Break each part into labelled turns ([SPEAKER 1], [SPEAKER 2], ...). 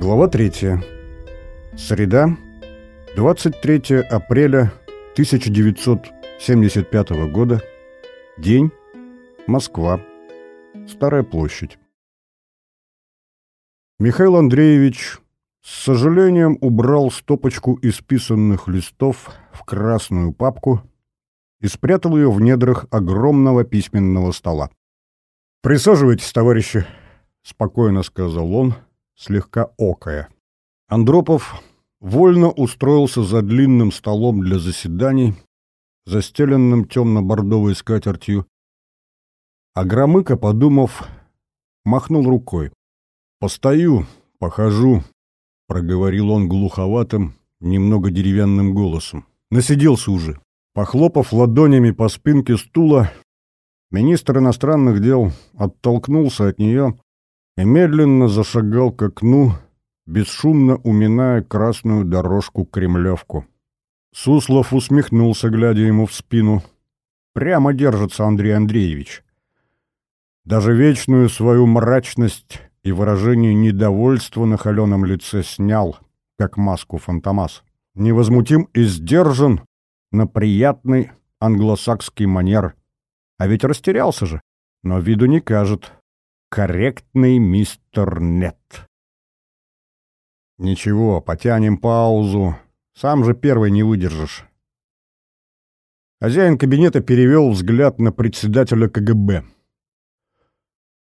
[SPEAKER 1] Глава 3. Среда, 23 апреля 1975 года. День. Москва. Старая площадь. Михаил Андреевич с сожалением убрал стопочку исписанных листов в красную папку и спрятал ее в недрах огромного письменного стола. «Присаживайтесь, товарищи», — спокойно сказал он, слегка окая. Андропов вольно устроился за длинным столом для заседаний, застеленным темно-бордовой скатертью, а Громыко, подумав, махнул рукой. «Постою, похожу», — проговорил он глуховатым, немного деревянным голосом. «Насиделся уже». Похлопав ладонями по спинке стула, министр иностранных дел оттолкнулся от нее и медленно зашагал к окну, бесшумно уминая красную дорожку-кремлевку. Суслов усмехнулся, глядя ему в спину. «Прямо держится Андрей Андреевич. Даже вечную свою мрачность и выражение недовольства на холеном лице снял, как маску фантомас. Невозмутим и сдержан на приятный англосакский манер. А ведь растерялся же, но виду не кажет» корректный мистер Нет. Ничего, потянем паузу. Сам же первый не выдержишь. Хозяин кабинета перевел взгляд на председателя КГБ.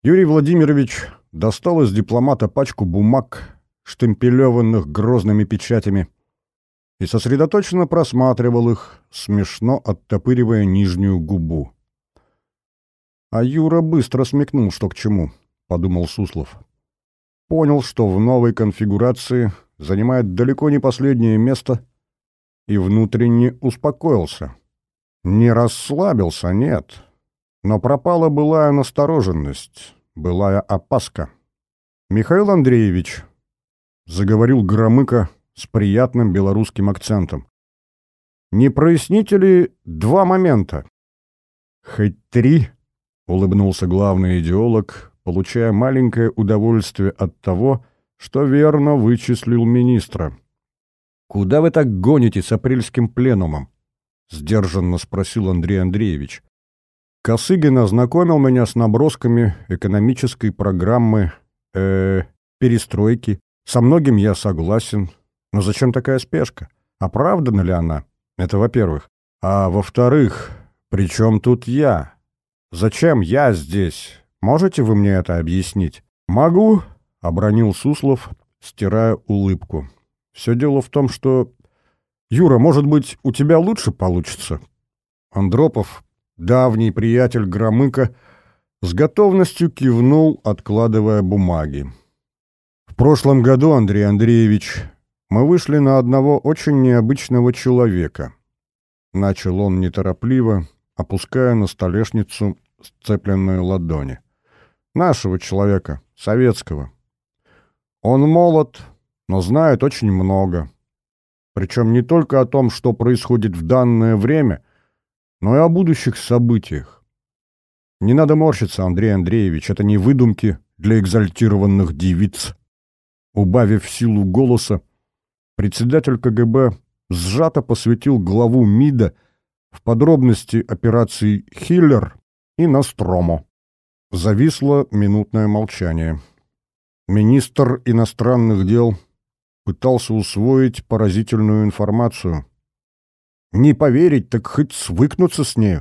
[SPEAKER 1] Юрий Владимирович достал из дипломата пачку бумаг, штемпелеванных грозными печатями, и сосредоточенно просматривал их, смешно оттопыривая нижнюю губу. А Юра быстро смекнул, что к чему, подумал Суслов. Понял, что в новой конфигурации занимает далеко не последнее место и внутренне успокоился. Не расслабился, нет, но пропала былая настороженность, былая опаска. «Михаил Андреевич», — заговорил Громыко с приятным белорусским акцентом, «не проясните ли два момента?» «Хоть три», — улыбнулся главный идеолог, получая маленькое удовольствие от того, что верно вычислил министра. «Куда вы так гоните с апрельским пленумом?» — сдержанно спросил Андрей Андреевич. Косыгин ознакомил меня с набросками экономической программы э, перестройки. Со многим я согласен. Но зачем такая спешка? Оправдана ли она? Это во-первых. А во-вторых, при чем тут я? Зачем я здесь? Можете вы мне это объяснить? Могу, обронил Суслов, стирая улыбку. Все дело в том, что... Юра, может быть, у тебя лучше получится? Андропов, давний приятель Громыка, с готовностью кивнул, откладывая бумаги. В прошлом году, Андрей Андреевич, мы вышли на одного очень необычного человека. Начал он неторопливо, опуская на столешницу сцепленные ладони. Нашего человека, советского. Он молод, но знает очень много. Причем не только о том, что происходит в данное время, но и о будущих событиях. Не надо морщиться, Андрей Андреевич, это не выдумки для экзальтированных девиц. Убавив силу голоса, председатель КГБ сжато посвятил главу МИДа в подробности операции «Хиллер» и Ностромо. Зависло минутное молчание. Министр иностранных дел пытался усвоить поразительную информацию. Не поверить, так хоть свыкнуться с ней.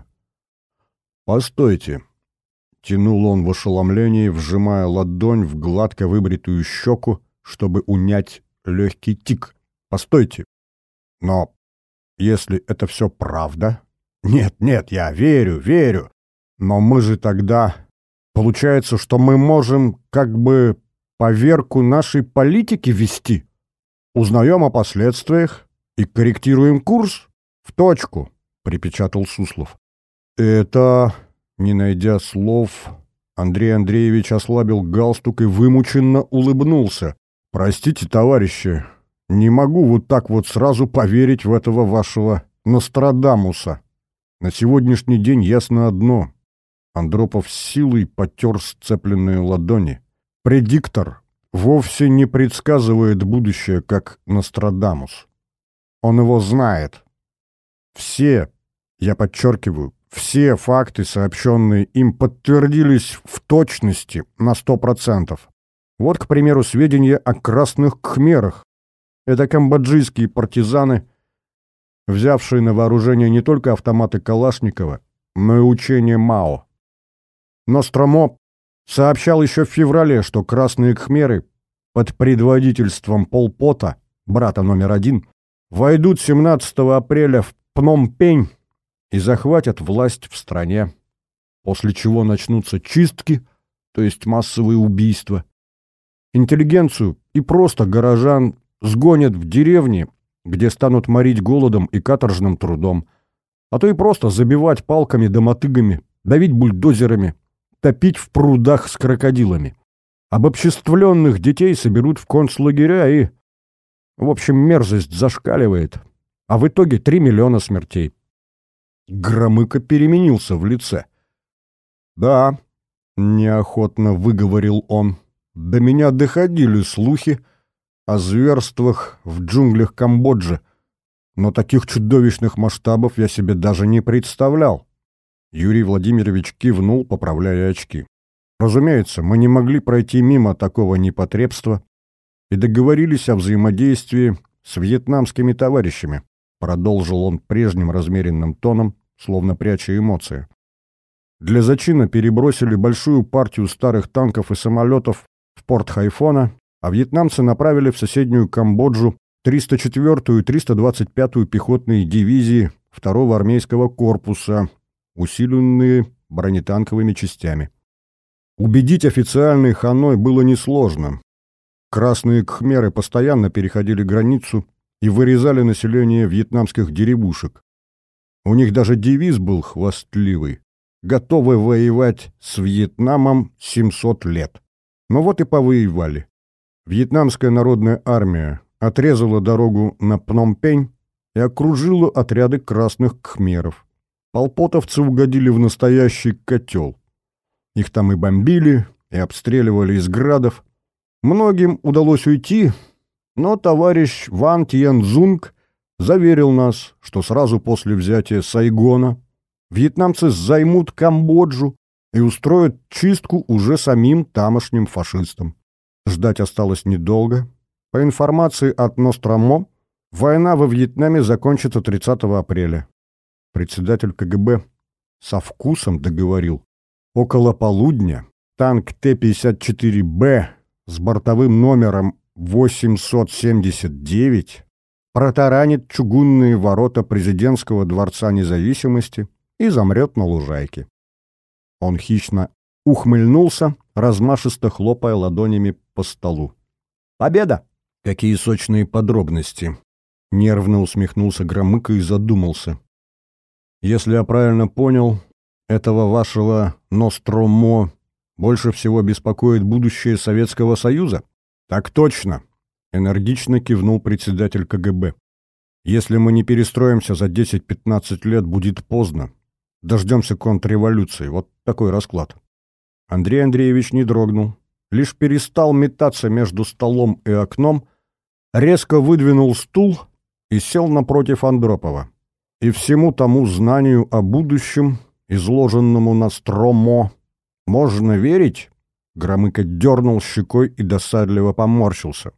[SPEAKER 1] «Постойте», — тянул он в ошеломлении, вжимая ладонь в гладко выбритую щеку, чтобы унять легкий тик. «Постойте. Но если это все правда...» «Нет, нет, я верю, верю. Но мы же тогда... Получается, что мы можем как бы поверку нашей политики вести. Узнаем о последствиях и корректируем курс в точку, припечатал Суслов. Это, не найдя слов, Андрей Андреевич ослабил галстук и вымученно улыбнулся. Простите, товарищи, не могу вот так вот сразу поверить в этого вашего Нострадамуса. На сегодняшний день ясно одно — Андропов с силой потер сцепленные ладони. Предиктор, вовсе не предсказывает будущее, как Нострадамус. Он его знает. Все, я подчеркиваю, все факты, сообщенные им, подтвердились в точности на сто процентов. Вот, к примеру, сведения о красных кхмерах. Это камбоджийские партизаны, взявшие на вооружение не только автоматы Калашникова, но и учения Мао. Ностромо сообщал еще в феврале, что красные кхмеры под предводительством Полпота, брата номер один, войдут 17 апреля в Пномпень и захватят власть в стране, после чего начнутся чистки, то есть массовые убийства. Интеллигенцию и просто горожан сгонят в деревни, где станут морить голодом и каторжным трудом, а то и просто забивать палками да мотыгами, давить бульдозерами, топить в прудах с крокодилами. Обобществленных детей соберут в концлагеря и... В общем, мерзость зашкаливает. А в итоге три миллиона смертей. Громыко переменился в лице. «Да», — неохотно выговорил он, — «до меня доходили слухи о зверствах в джунглях Камбоджи, но таких чудовищных масштабов я себе даже не представлял». Юрий Владимирович кивнул, поправляя очки. «Разумеется, мы не могли пройти мимо такого непотребства и договорились о взаимодействии с вьетнамскими товарищами продолжил он прежним размеренным тоном, словно пряча эмоции. Для зачина перебросили большую партию старых танков и самолетов в порт Хайфона, а вьетнамцы направили в соседнюю Камбоджу 304-ю и 325-ю пехотные дивизии 2-го армейского корпуса, усиленные бронетанковыми частями. Убедить официальный Ханой было несложно. Красные кхмеры постоянно переходили границу и вырезали население вьетнамских деревушек. У них даже девиз был хвастливый «Готовы воевать с Вьетнамом 700 лет». Но вот и повоевали. Вьетнамская народная армия отрезала дорогу на Пномпень и окружила отряды красных кхмеров. Полпотовцы угодили в настоящий котел. Их там и бомбили, и обстреливали из градов. Многим удалось уйти, но товарищ Ван Тьензунг заверил нас, что сразу после взятия Сайгона вьетнамцы займут Камбоджу и устроят чистку уже самим тамошним фашистам. Ждать осталось недолго. По информации от Ностромо, война во Вьетнаме закончится 30 апреля. Председатель КГБ со вкусом договорил. Около полудня танк Т-54Б с бортовым номером 879 протаранит чугунные ворота президентского дворца независимости и замрет на лужайке. Он хищно ухмыльнулся, размашисто хлопая ладонями по столу. «Победа!» «Какие сочные подробности!» Нервно усмехнулся Громыко и задумался. «Если я правильно понял, этого вашего Ностромо больше всего беспокоит будущее Советского Союза?» «Так точно!» — энергично кивнул председатель КГБ. «Если мы не перестроимся за 10-15 лет, будет поздно. Дождемся контрреволюции. Вот такой расклад». Андрей Андреевич не дрогнул, лишь перестал метаться между столом и окном, резко выдвинул стул и сел напротив Андропова. И всему тому знанию о будущем, изложенному на стромо, можно верить? Громыко дернул щекой и досадливо поморщился.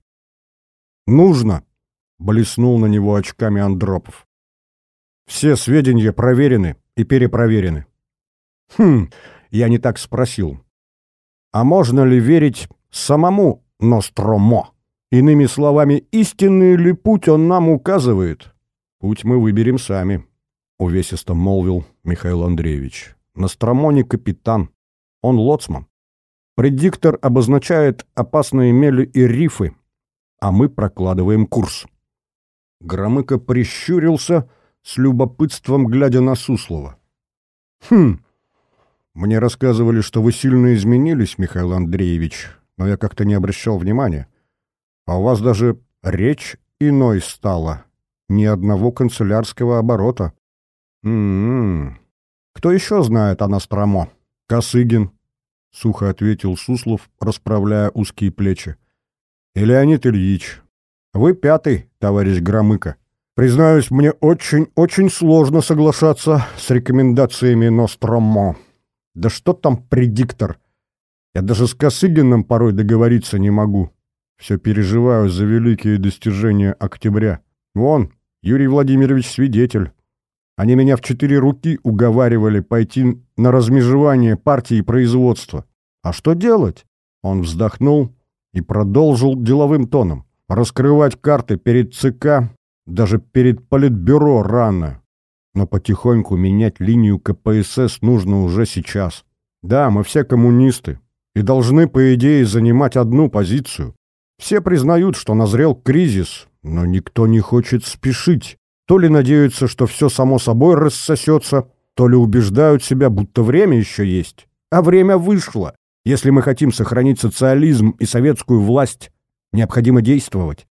[SPEAKER 1] «Нужно!» — блеснул на него очками Андропов. «Все сведения проверены и перепроверены». «Хм, я не так спросил. А можно ли верить самому Ностромо? Иными словами, истинный ли путь он нам указывает? Путь мы выберем сами», — увесисто молвил Михаил Андреевич. «Ностромо не капитан, он лоцман. Предиктор обозначает опасные мели и рифы, а мы прокладываем курс. Громыко прищурился, с любопытством глядя на Суслова. «Хм, мне рассказывали, что вы сильно изменились, Михаил Андреевич, но я как-то не обращал внимания. А у вас даже речь иной стала, ни одного канцелярского оборота. М-м-м. Кто еще знает о Ностромо? Косыгин, — сухо ответил Суслов, расправляя узкие плечи. и Леонид Ильич. Вы пятый, товарищ Громыко. Признаюсь, мне очень-очень сложно соглашаться с рекомендациями Ностромо. Да что там предиктор? Я даже с Косыгиным порой договориться не могу. Все переживаю за великие достижения октября. Вон, Юрий Владимирович свидетель. Они меня в четыре руки уговаривали пойти на размежевание партии и производства. А что делать? Он вздохнул и продолжил деловым тоном. Раскрывать карты перед ЦК, даже перед Политбюро рано. Но потихоньку менять линию КПСС нужно уже сейчас. Да, мы все коммунисты и должны, по идее, занимать одну позицию. Все признают, что назрел кризис, но никто не хочет спешить. То ли надеются, что все само собой рассосется, то ли убеждают себя, будто время еще есть. А время вышло. Если мы хотим сохранить социализм и советскую власть, необходимо действовать.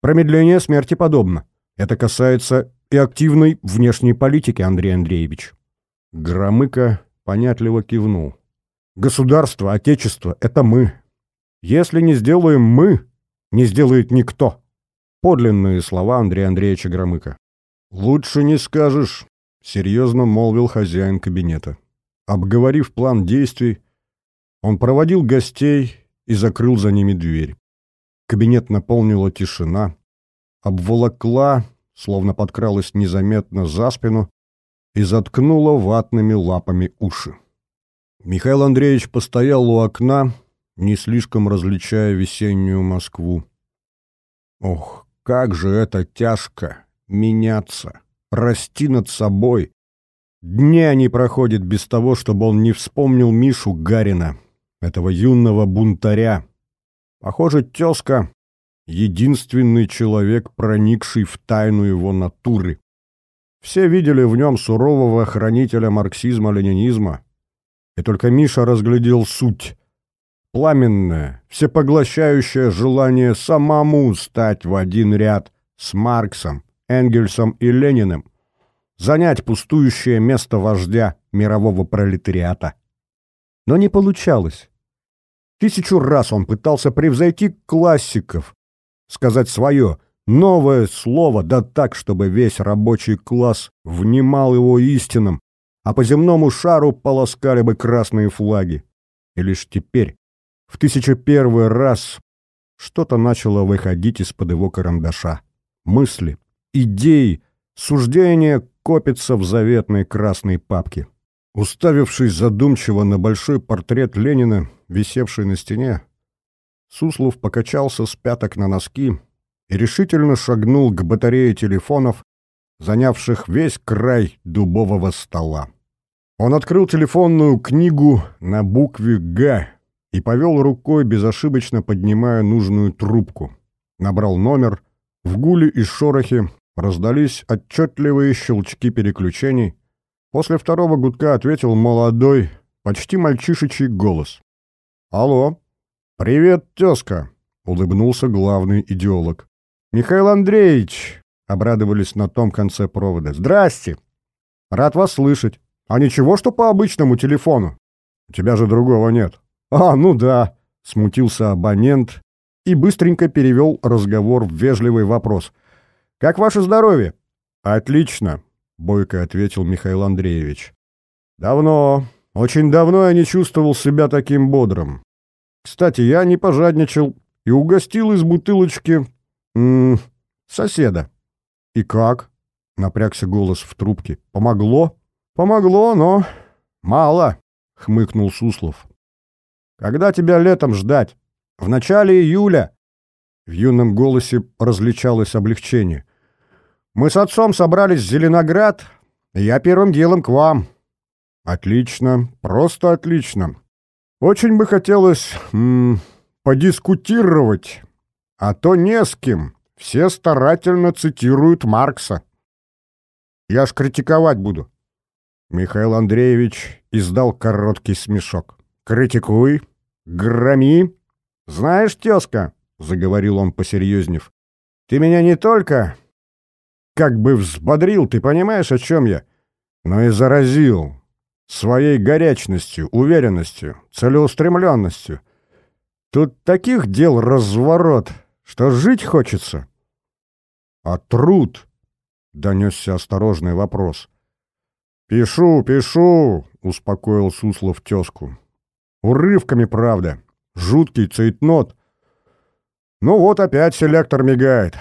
[SPEAKER 1] Промедление смерти подобно. Это касается и активной внешней политики, Андрей Андреевич. Громыко понятливо кивнул. Государство, отечество — это мы. Если не сделаем мы, не сделает никто. Подлинные слова Андрея Андреевича Громыка. «Лучше не скажешь», — серьезно молвил хозяин кабинета. Обговорив план действий, он проводил гостей и закрыл за ними дверь. Кабинет наполнила тишина, обволокла, словно подкралась незаметно за спину и заткнула ватными лапами уши. Михаил Андреевич постоял у окна, не слишком различая весеннюю Москву. Ох, как же это тяжко — меняться, расти над собой. Дня не проходит без того, чтобы он не вспомнил Мишу Гарина, этого юного бунтаря. Похоже, тезка — единственный человек, проникший в тайну его натуры. Все видели в нем сурового хранителя марксизма-ленинизма, и только Миша разглядел суть. Пламенное, всепоглощающее желание самому стать в один ряд с Марксом, Энгельсом и Лениным, занять пустующее место вождя мирового пролетариата. Но не получалось. Тысячу раз он пытался превзойти классиков, сказать свое, новое слово, да так, чтобы весь рабочий класс внимал его истинам, а по земному шару полоскали бы красные флаги. И лишь теперь, в тысячу первый раз, что-то начало выходить из-под его карандаша. Мысли, идеи, суждения копятся в заветной красной папке. Уставившись задумчиво на большой портрет Ленина, висевший на стене, Суслов покачался с пяток на носки и решительно шагнул к батарее телефонов, занявших весь край дубового стола. Он открыл телефонную книгу на букве «Г» и повел рукой, безошибочно поднимая нужную трубку. Набрал номер, в гуле и шорохе раздались отчетливые щелчки переключений. После второго гудка ответил молодой, почти мальчишечий голос. «Алло!» «Привет, тезка!» — улыбнулся главный идеолог. «Михаил Андреевич!» — обрадовались на том конце провода. «Здрасте! Рад вас слышать. А ничего, что по обычному телефону? У тебя же другого нет. А, ну да, смутился абонент и быстренько перевел разговор в вежливый вопрос. Как ваше здоровье? Отлично, бойко ответил Михаил Андреевич. Давно, очень давно я не чувствовал себя таким бодрым. Кстати, я не пожадничал и угостил из бутылочки м -м, соседа. И как? Напрягся голос в трубке. Помогло? «Помогло, но мало», — хмыкнул Суслов. «Когда тебя летом ждать? В начале июля?» В юном голосе различалось облегчение. «Мы с отцом собрались в Зеленоград, и я первым делом к вам». «Отлично, просто отлично. Очень бы хотелось м подискутировать, а то не с кем. Все старательно цитируют Маркса. Я ж критиковать буду». Михаил Андреевич издал короткий смешок. «Критикуй, громи. Знаешь, тезка, — заговорил он, посерьезнев, — ты меня не только как бы взбодрил, ты понимаешь, о чем я, но и заразил своей горячностью, уверенностью, целеустремленностью. Тут таких дел разворот, Что жить хочется? А труд? Донесся осторожный вопрос. Пишу, пишу, успокоил Суслов тезку. Урывками, правда. Жуткий цейтнот. Ну вот опять селектор мигает.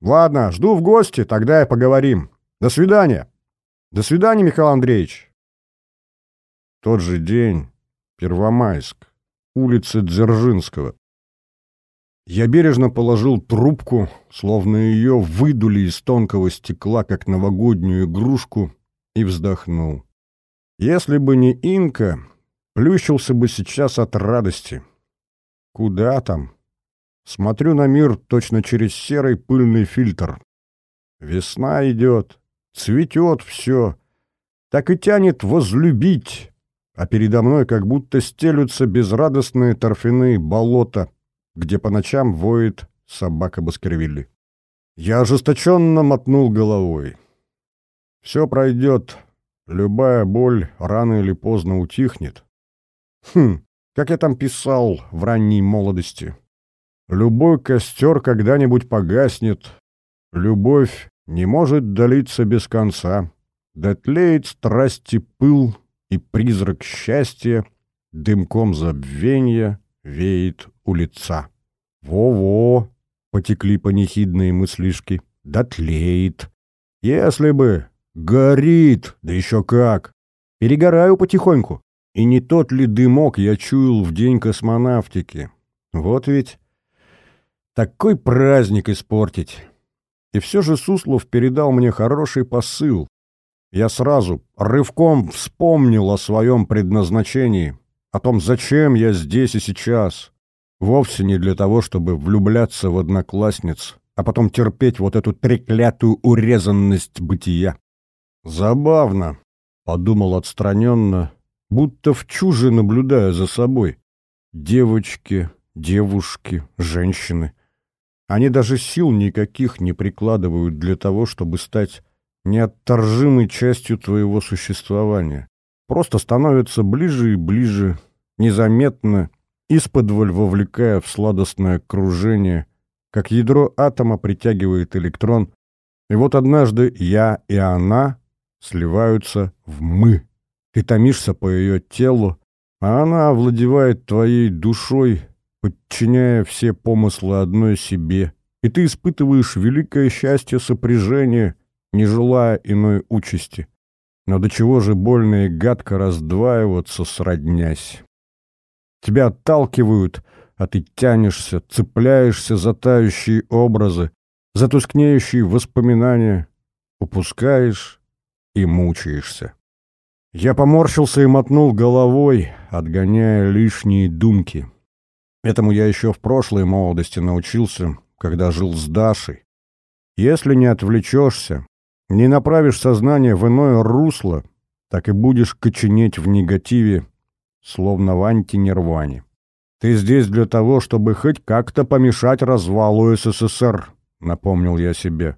[SPEAKER 1] Ладно, жду в гости, тогда и поговорим. До свидания. До свидания, Михаил Андреевич. Тот же день, Первомайск, улица Дзержинского. Я бережно положил трубку, словно ее выдули из тонкого стекла, как новогоднюю игрушку, и вздохнул. Если бы не Инка, плющился бы сейчас от радости. Куда там? Смотрю на мир точно через серый пыльный фильтр. Весна идет, цветет все. Так и тянет возлюбить, а передо мной как будто стелются безрадостные торфяные болота, где по ночам воет собака Баскервилли. Я ожесточенно мотнул головой. Все пройдет, любая боль рано или поздно утихнет. Хм, как я там писал в ранней молодости. Любой костер когда-нибудь погаснет. Любовь не может долиться без конца. Дотлеет страсти пыл, и призрак счастья дымком забвенья веет у лица. Во-во, потекли панихидные мыслишки. Дотлеет. Если бы горит, да еще как. Перегораю потихоньку. И не тот ли дымок я чуял в день космонавтики? Вот ведь такой праздник испортить. И все же Суслов передал мне хороший посыл. Я сразу, рывком вспомнил о своем предназначении, о том, зачем я здесь и сейчас. Вовсе не для того, чтобы влюбляться в одноклассниц, а потом терпеть вот эту треклятую урезанность бытия. Забавно, — подумал отстраненно, будто в чуже наблюдая за собой. Девочки, девушки, женщины — они даже сил никаких не прикладывают для того, чтобы стать неотторжимой частью твоего существования. Просто становятся ближе и ближе, незаметно, исподволь вовлекая в сладостное кружение, как ядро атома притягивает электрон, и вот однажды я и она сливаются в «мы». Ты томишься по ее телу, а она овладевает твоей душой, подчиняя все помыслы одной себе, и ты испытываешь великое счастье сопряжения, не желая иной участи. Но до чего же больно и гадко раздваиваться, сроднясь. Тебя отталкивают, а ты тянешься, цепляешься за тающие образы, за тускнеющие воспоминания, упускаешь и мучаешься. Я поморщился и мотнул головой, отгоняя лишние думки. Этому я еще в прошлой молодости научился, когда жил с Дашей. Если не отвлечешься, не направишь сознание в иное русло, так и будешь коченеть в негативе, словно в антинирване. Ты здесь для того, чтобы хоть как-то помешать развалу СССР, напомнил я себе.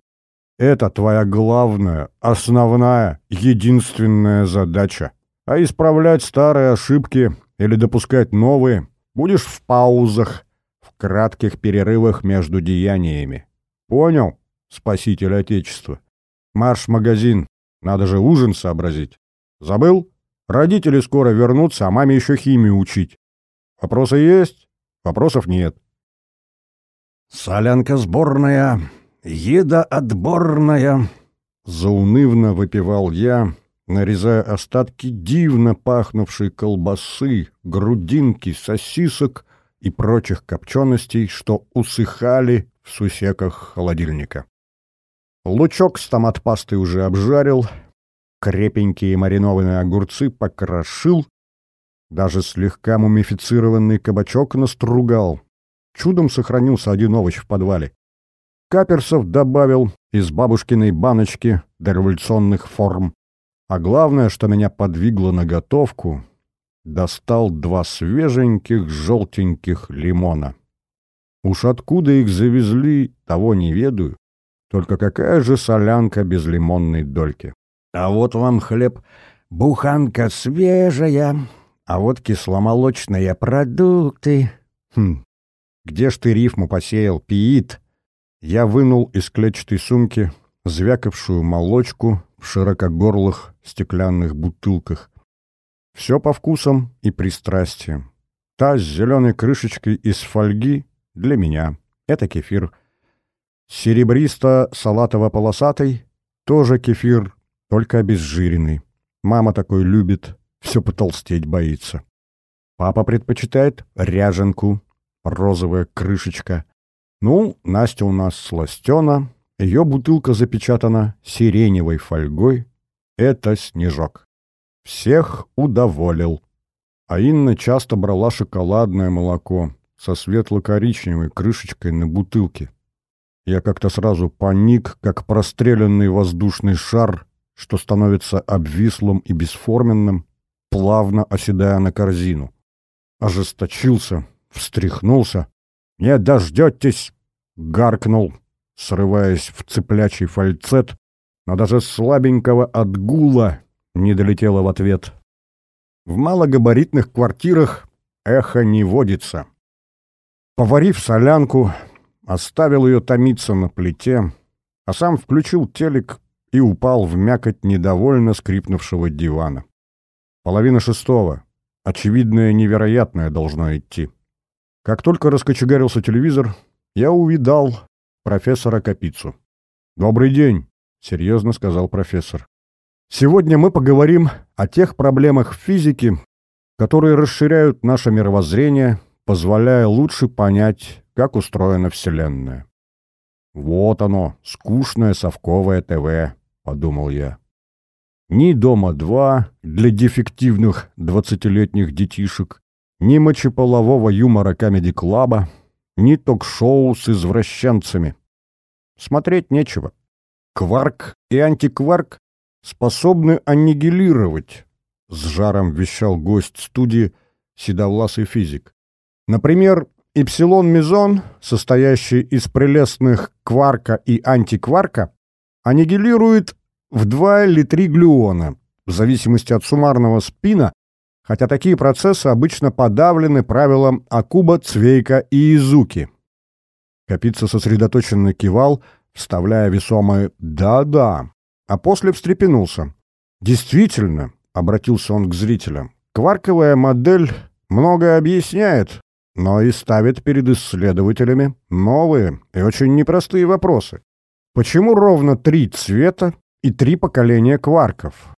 [SPEAKER 1] Это твоя главная, основная, единственная задача. А исправлять старые ошибки или допускать новые Будешь в паузах, в кратких перерывах между деяниями. Понял, спаситель Отечества? Марш в магазин, надо же ужин сообразить. Забыл? Родители скоро вернутся, а маме еще химию учить. Вопросы есть? Вопросов нет.
[SPEAKER 2] «Солянка сборная, еда отборная», —
[SPEAKER 1] заунывно выпивал я, нарезая остатки дивно пахнувшей колбасы, грудинки, сосисок и прочих копченостей, что усыхали в сусеках холодильника. Лучок с томат-пастой уже обжарил, крепенькие маринованные огурцы покрошил, даже слегка мумифицированный кабачок настругал. Чудом сохранился один овощ в подвале. Каперсов добавил из бабушкиной баночки до революционных форм. А главное, что меня подвигло на готовку, достал два свеженьких желтеньких лимона. Уж откуда их завезли, того не ведаю. Только какая же солянка без лимонной дольки?
[SPEAKER 2] А вот вам хлеб, буханка свежая, а вот кисломолочные продукты.
[SPEAKER 1] Хм, Где ж ты рифму посеял, пиит?» Я вынул из клетчатой сумки звякавшую молочку в широкогорлых стеклянных бутылках. Все по вкусам и пристрастиям. Та с зеленой крышечкой из фольги для меня. Это кефир. Серебристо-салатово-полосатый тоже кефир, только обезжиренный. Мама такой любит, все потолстеть боится. Папа предпочитает ряженку, розовая крышечка. Ну, Настя у нас сластена, ее бутылка запечатана сиреневой фольгой. Это снежок. Всех удоволил. А Инна часто брала шоколадное молоко со светло-коричневой крышечкой на бутылке. Я как-то сразу паник, как простреленный воздушный шар, что становится обвислым и бесформенным, плавно оседая на корзину. Ожесточился, встряхнулся. «Не дождетесь!» — гаркнул, срываясь в цыплячий фальцет, но даже слабенького отгула не долетело в ответ. В малогабаритных квартирах эхо не водится. Поварив солянку, оставил ее томиться на плите, а сам включил телек и упал в мякоть недовольно скрипнувшего дивана. Половина шестого. Очевидное невероятное должно идти. Как только раскочегарился телевизор, я увидал профессора Капицу. «Добрый день», — серьезно сказал профессор. «Сегодня мы поговорим о тех проблемах физики, которые расширяют наше мировоззрение, позволяя лучше понять как устроена Вселенная. «Вот оно, скучное совковое ТВ», — подумал я. Ни «Дома-2» для дефективных двадцатилетних детишек, ни мочеполового юмора комеди-клаба, ни ток-шоу с извращенцами. Смотреть нечего. Кварк и антикварк способны аннигилировать, с жаром вещал гость студии седовласый физик. Например, Ипсилон-мезон, состоящий из прелестных кварка и антикварка, аннигилирует в 2 или 3 глюона, в зависимости от суммарного спина, хотя такие процессы обычно подавлены правилом Акуба, Цвейка и Изуки. Капица сосредоточенно кивал, вставляя весомое «да-да», а после встрепенулся. «Действительно», — обратился он к зрителям, — «кварковая модель многое объясняет, но и ставит перед исследователями новые и очень непростые вопросы. Почему ровно три цвета и три поколения кварков?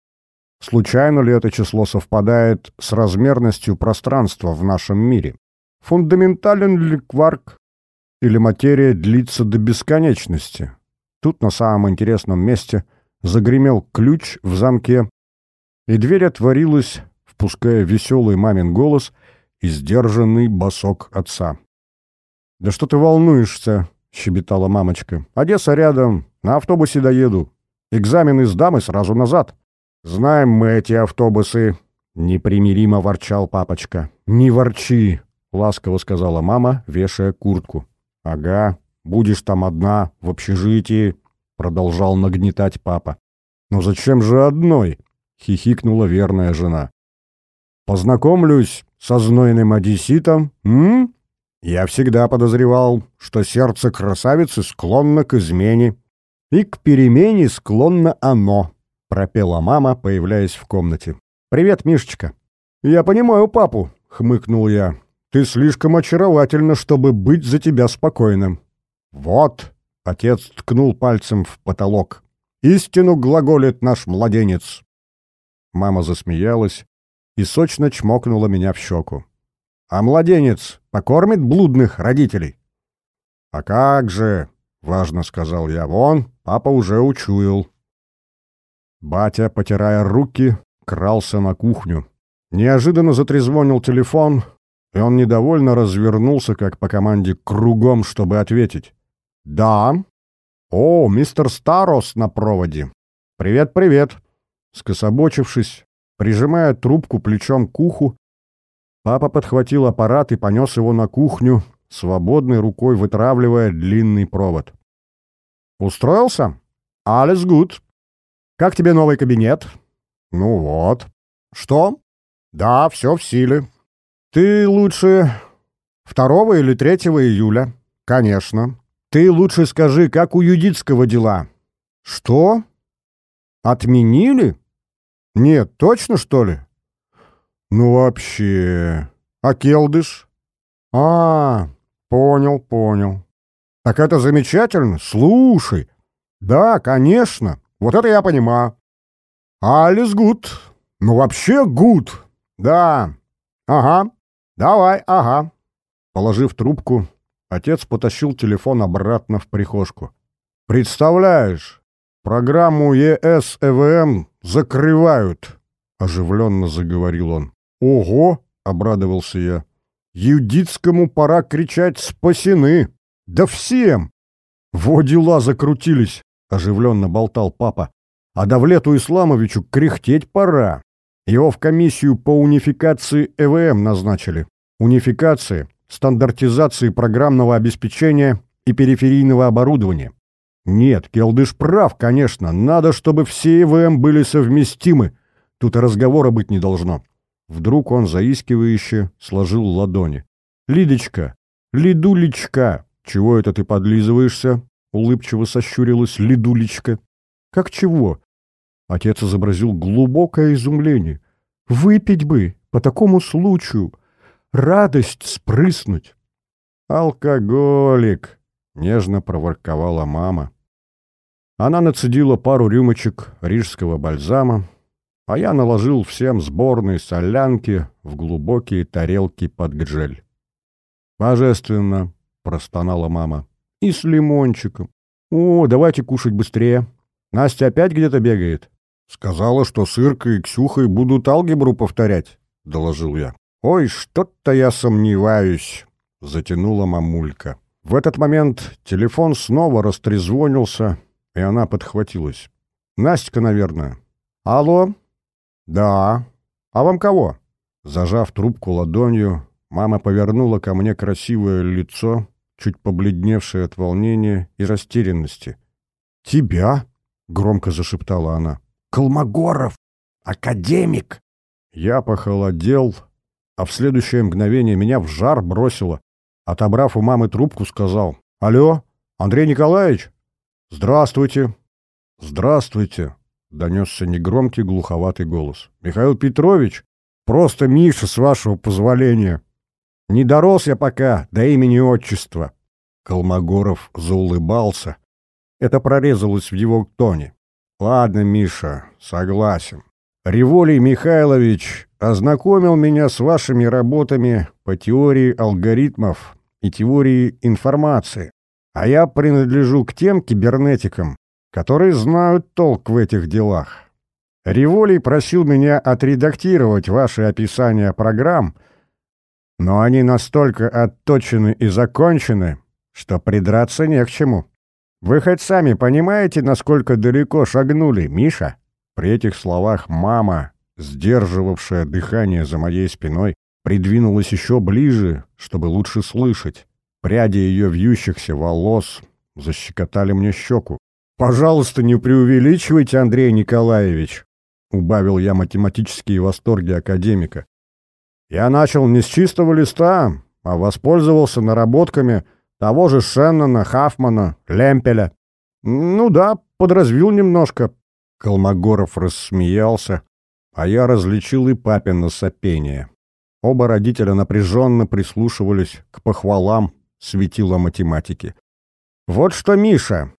[SPEAKER 1] Случайно ли это число совпадает с размерностью пространства в нашем мире? Фундаментален ли кварк или материя длится до бесконечности? Тут на самом интересном месте загремел ключ в замке, и дверь отворилась, впуская веселый мамин голос — и сдержанный босок отца. «Да что ты волнуешься?» — щебетала мамочка. «Одесса рядом, на автобусе доеду. Экзамены сдам и сразу назад». «Знаем мы эти автобусы», — непримиримо ворчал папочка. «Не ворчи», — ласково сказала мама, вешая куртку. «Ага, будешь там одна, в общежитии», — продолжал нагнетать папа. «Но зачем же одной?» — хихикнула верная жена. «Познакомлюсь со знойным одесситом, м? Я всегда подозревал, что сердце красавицы склонно к измене. И к перемене склонно оно, пропела мама, появляясь в комнате. «Привет, Мишечка». «Я понимаю папу», — хмыкнул я. «Ты слишком очаровательна, чтобы быть за тебя спокойным». «Вот», — отец ткнул пальцем в потолок, — «истину глаголит наш младенец». Мама засмеялась, и сочно чмокнула меня в щеку. «А младенец покормит блудных родителей?» «А как же!» — важно сказал я. «Вон, папа уже учуял». Батя, потирая руки, крался на кухню. Неожиданно затрезвонил телефон, и он недовольно развернулся, как по команде, кругом, чтобы ответить. «Да». «О, мистер Старос на проводе». «Привет-привет». Скособочившись, Прижимая трубку плечом к уху, папа подхватил аппарат и понес его на кухню, свободной рукой вытравливая длинный провод. «Устроился? Alles good. Как тебе новый кабинет?» «Ну вот». «Что?» «Да, все в силе. Ты лучше Второго или третьего июля. Конечно. Ты лучше скажи, как у Юдицкого дела? Что? Отменили? Нет, точно, что ли? Ну вообще... А Келдыш? А, понял, понял. Так это замечательно. Слушай. Да, конечно. Вот это я понимаю. Alles gut. Ну вообще gut. Да. Ага. Давай, ага. Положив трубку, отец потащил телефон обратно в прихожку. Представляешь, программу ЕС ЭВМ закрывают, оживленно заговорил он. Ого, обрадовался я. Юдитскому пора кричать «Спасены!» Да всем! Во дела закрутились, оживленно болтал папа. А Давлету Исламовичу кряхтеть пора. Его в комиссию по унификации ЭВМ назначили. Унификации, стандартизации программного обеспечения и периферийного оборудования. Нет, Келдыш прав, конечно. Надо, чтобы все ЭВМ были совместимы. Тут и разговора быть не должно. Вдруг он заискивающе сложил ладони. «Лидочка! Лидулечка! Чего это ты подлизываешься?» Улыбчиво сощурилась Лидулечка. «Как чего?» Отец изобразил глубокое изумление. «Выпить бы, по такому случаю! Радость спрыснуть!» «Алкоголик!» — нежно проворковала мама. Она нацедила пару рюмочек рижского бальзама, а я наложил всем сборные солянки в глубокие тарелки под гжель. «Божественно!» — простонала мама. «И с лимончиком. О, давайте кушать быстрее. Настя опять где-то бегает?» «Сказала, что с Иркой и Ксюхой будут алгебру повторять», — доложил я. «Ой, что-то я сомневаюсь», — затянула мамулька. В этот момент телефон снова растрезвонился, и она подхватилась. «Настя, наверное». «Алло?» «Да. А вам кого?» Зажав трубку ладонью, мама повернула ко мне красивое лицо, чуть побледневшее от волнения и растерянности. «Тебя?» — громко зашептала она. «Колмогоров! Академик!» Я похолодел, а в следующее мгновение меня в жар бросило. Отобрав у мамы трубку, сказал. «Алло, Андрей Николаевич?» «Здравствуйте!» «Здравствуйте!» — донесся негромкий глуховатый голос. «Михаил Петрович? Просто Миша, с вашего позволения. Не дорос я пока до имени отчества». Колмогоров заулыбался. Это прорезалось в его тоне. «Ладно, Миша, согласен. Револий Михайлович ознакомил меня с вашими работами по теории алгоритмов и теории информации, а я принадлежу к тем кибернетикам, которые знают толк в этих делах. Револий просил меня отредактировать ваши описания программ, но они настолько отточены и закончены, что придраться не к чему. Вы хоть сами понимаете, насколько далеко шагнули, Миша?» При этих словах мама, сдерживавшая дыхание за моей спиной, придвинулась еще ближе, чтобы лучше слышать. Пряди ее вьющихся волос защекотали мне щеку. «Пожалуйста, не преувеличивайте, Андрей Николаевич!» — убавил я математические восторги академика. «Я начал не с чистого листа, а воспользовался наработками того же Шеннона, Хафмана, Лемпеля. Ну да, подразвил немножко». Колмогоров рассмеялся, а я различил и папино сопение. Оба родителя напряженно прислушивались к похвалам светила математики. «Вот что, Миша,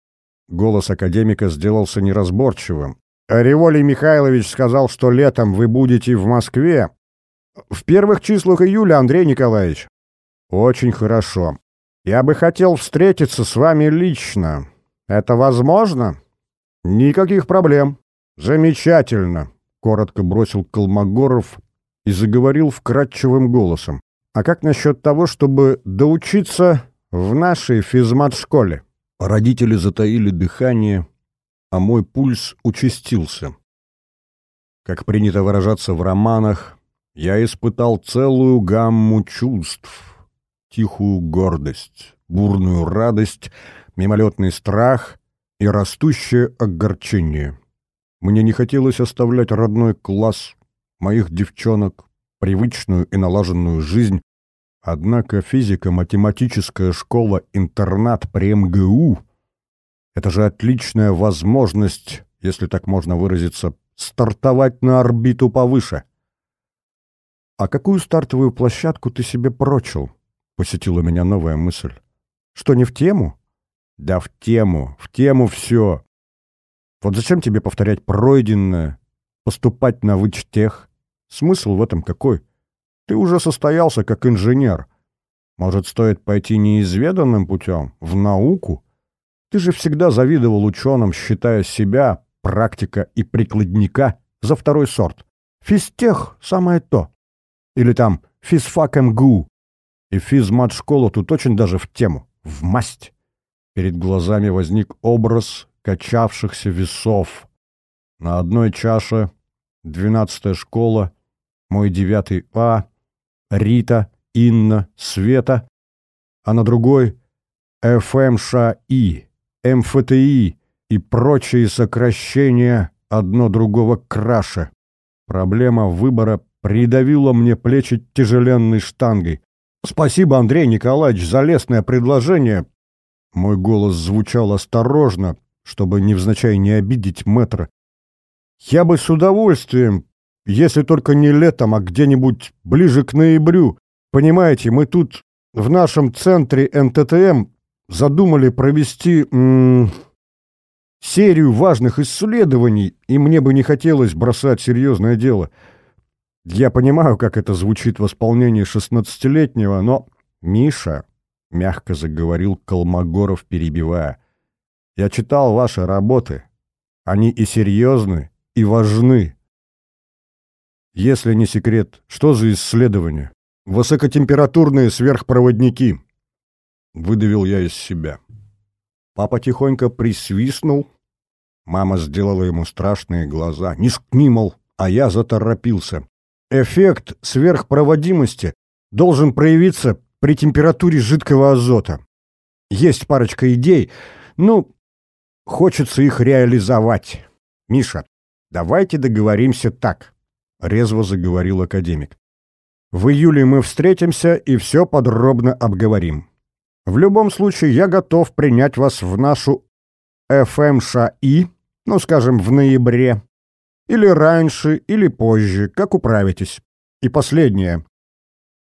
[SPEAKER 1] Голос академика сделался неразборчивым. «Револий Михайлович сказал, что летом вы будете в Москве. В первых числах июля, Андрей Николаевич». «Очень хорошо. Я бы хотел встретиться с вами лично. Это возможно?» «Никаких проблем». «Замечательно», — коротко бросил Колмогоров и заговорил вкрадчивым голосом. «А как насчет того, чтобы доучиться в нашей физмат-школе?» Родители затаили дыхание, а мой пульс участился. Как принято выражаться в романах, я испытал целую гамму чувств. Тихую гордость, бурную радость, мимолетный страх и растущее огорчение. Мне не хотелось оставлять родной класс, моих девчонок, привычную и налаженную жизнь, Однако физико-математическая школа-интернат при МГУ — это же отличная возможность, если так можно выразиться, стартовать на орбиту повыше. «А какую стартовую площадку ты себе прочил?» — посетила меня новая мысль. «Что, не в тему?» «Да в тему, в тему все. Вот зачем тебе повторять пройденное, поступать на вычтех? Смысл в этом какой? Ты уже состоялся как инженер. Может, стоит пойти неизведанным путем, в науку? Ты же всегда завидовал ученым, считая себя, практика и прикладника, за второй сорт. Физтех — самое то. Или там физфак МГУ. И физмат-школа тут очень даже в тему, в масть. Перед глазами возник образ качавшихся весов. На одной чаше двенадцатая школа, мой девятый А, Рита, Инна, Света, а на другой ФМШИ, МФТИ и прочие сокращения одно другого краше. Проблема выбора придавила мне плечи тяжеленной штангой. «Спасибо, Андрей Николаевич, за лестное предложение!» Мой голос звучал осторожно, чтобы невзначай не обидеть мэтра. «Я бы с удовольствием, если только не летом, а где-нибудь ближе к ноябрю. Понимаете, мы тут в нашем центре НТТМ задумали провести серию важных исследований, и мне бы не хотелось бросать серьезное дело. Я понимаю, как это звучит в исполнении шестнадцатилетнего, но... Миша, — мягко заговорил Колмогоров, перебивая, — я читал ваши работы. Они и серьезны, и важны. Если не секрет, что за исследования? Высокотемпературные сверхпроводники. Выдавил я из себя. Папа тихонько присвистнул. Мама сделала ему страшные глаза. Не скни, мол, а я заторопился. Эффект сверхпроводимости должен проявиться при температуре жидкого азота. Есть парочка идей, ну, хочется их реализовать. Миша, давайте договоримся так, резво заговорил академик. В июле мы встретимся и все подробно обговорим. В любом случае, я готов принять вас в нашу ФМШИ, ну, скажем, в ноябре. Или раньше, или позже, как управитесь. И последнее.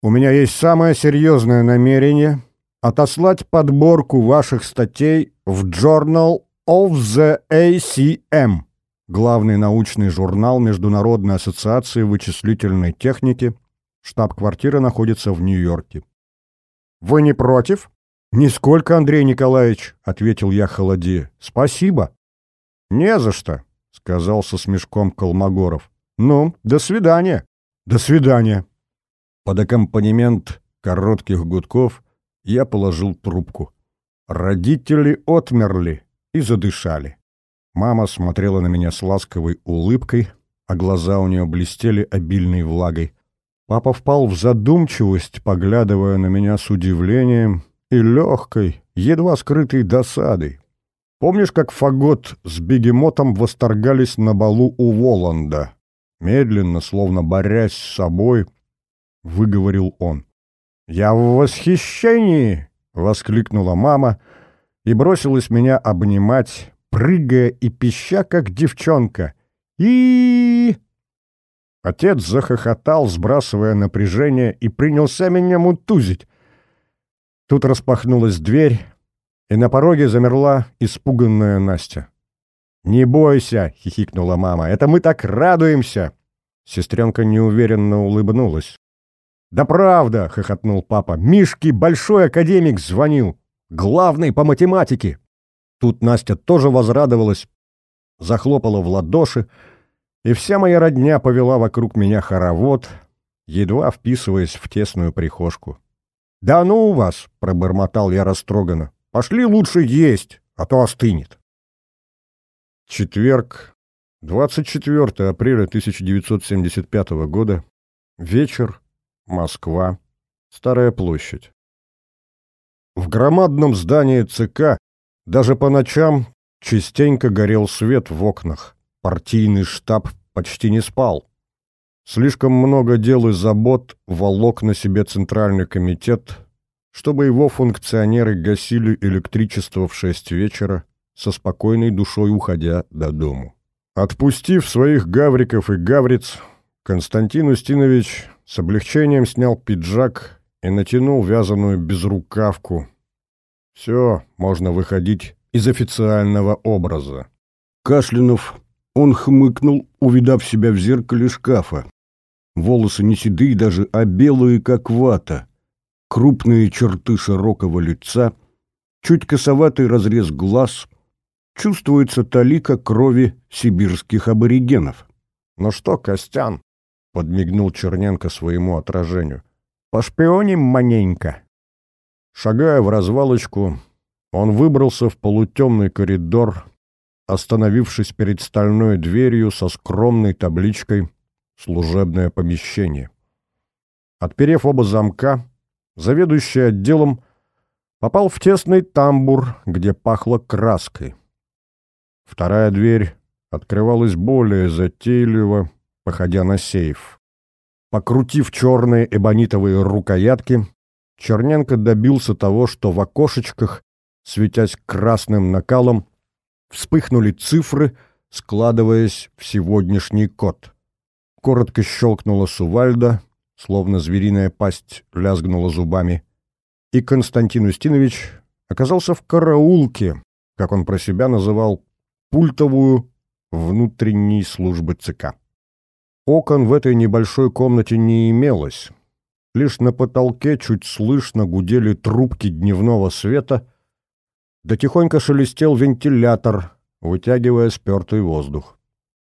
[SPEAKER 1] У меня есть самое серьезное намерение отослать подборку ваших статей в Journal of the ACM, главный научный журнал Международной ассоциации вычислительной техники. Штаб-квартира находится в Нью-Йорке. Вы не против? «Нисколько, Андрей Николаевич», — ответил я холодея. «Спасибо». «Не за что», — сказал со смешком Колмогоров. «Ну, до свидания». «До свидания». Под аккомпанемент коротких гудков я положил трубку. Родители отмерли и задышали. Мама смотрела на меня с ласковой улыбкой, а глаза у нее блестели обильной влагой. Папа впал в задумчивость, поглядывая на меня с удивлением и легкой, едва скрытой досадой. Помнишь, как Фагот с бегемотом восторгались на балу у Воланда? Медленно, словно борясь с собой, выговорил он. «Я в восхищении!» — воскликнула мама и бросилась меня обнимать, прыгая и пища, как девчонка. и Отец захохотал, сбрасывая напряжение, и принялся меня мутузить. Тут распахнулась дверь, и на пороге замерла испуганная Настя. «Не бойся!» — хихикнула мама. «Это мы так радуемся!» Сестренка неуверенно улыбнулась. «Да правда!» — хохотнул папа. «Мишке большой академик звонил! Главный по математике!» Тут Настя тоже возрадовалась, захлопала в ладоши, и вся моя родня повела вокруг меня хоровод, едва вписываясь в тесную прихожку. «Да ну у вас!» — пробормотал я растроганно. «Пошли лучше есть, а то остынет». Четверг, 24 апреля 1975 года, вечер, Москва, Старая площадь. В громадном здании ЦК даже по ночам частенько горел свет в окнах. Партийный штаб почти не спал. Слишком много дел и забот волок на себе Центральный комитет, чтобы его функционеры гасили электричество в шесть вечера, со спокойной душой уходя до дому. Отпустив своих гавриков и гавриц, Константин Устинович с облегчением снял пиджак и натянул вязаную безрукавку. Все, можно выходить из официального образа. Кашлянув, он хмыкнул, увидав себя в зеркале шкафа. Волосы не седые даже, а белые, как вата. Крупные черты широкого лица, чуть косоватый разрез глаз. Чувствуется талика крови сибирских аборигенов. «Ну что, Костян?» — подмигнул Черненко своему отражению. «Пошпионим маненько». Шагая в развалочку, он выбрался в полутемный коридор, остановившись перед стальной дверью со скромной табличкой «Служебное помещение». Отперев оба замка, заведующий отделом попал в тесный тамбур, где пахло краской. Вторая дверь открывалась более затейливо, походя на сейф. Покрутив черные эбонитовые рукоятки, Черненко добился того, что в окошечках, светясь красным накалом, вспыхнули цифры, складываясь в сегодняшний код. Коротко щелкнула Сувальда, словно звериная пасть лязгнула зубами, и Константин Устинович оказался в караулке, как он про себя называл, пультовую внутренней службы ЦК. Окон в этой небольшой комнате не имелось. Лишь на потолке чуть слышно гудели трубки дневного света, да тихонько шелестел вентилятор, вытягивая спертый воздух.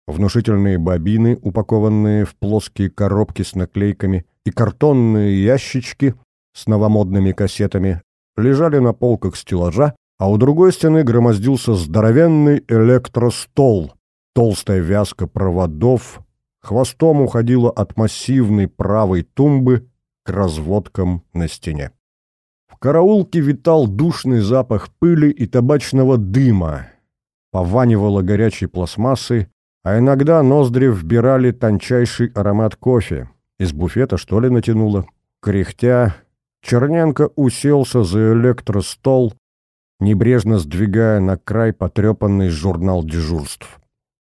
[SPEAKER 1] Внушительные бобины, упакованные в плоские коробки с наклейками, и картонные ящички с новомодными кассетами лежали на полках стеллажа, а у другой стены громоздился здоровенный электростол, толстая вязка проводов, хвостом уходила от массивной правой тумбы разводкам на стене. В караулке витал душный запах пыли и табачного дыма, пованивало горячей пластмассой, а иногда ноздри вбирали тончайший аромат кофе. Из буфета, что ли, натянуло. Кряхтя, Черненко уселся за электростол, небрежно сдвигая на край потрепанный журнал дежурств.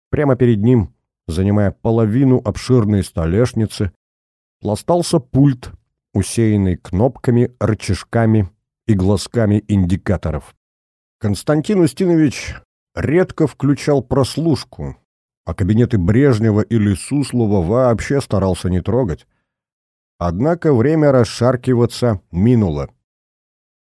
[SPEAKER 1] Прямо перед ним, занимая половину обширной столешницы, пластался пульт, усеянный кнопками, рычажками и глазками индикаторов. Константин Устинович редко включал прослушку, а кабинеты Брежнева или Суслова вообще старался не трогать. Однако время расшаркиваться минуло.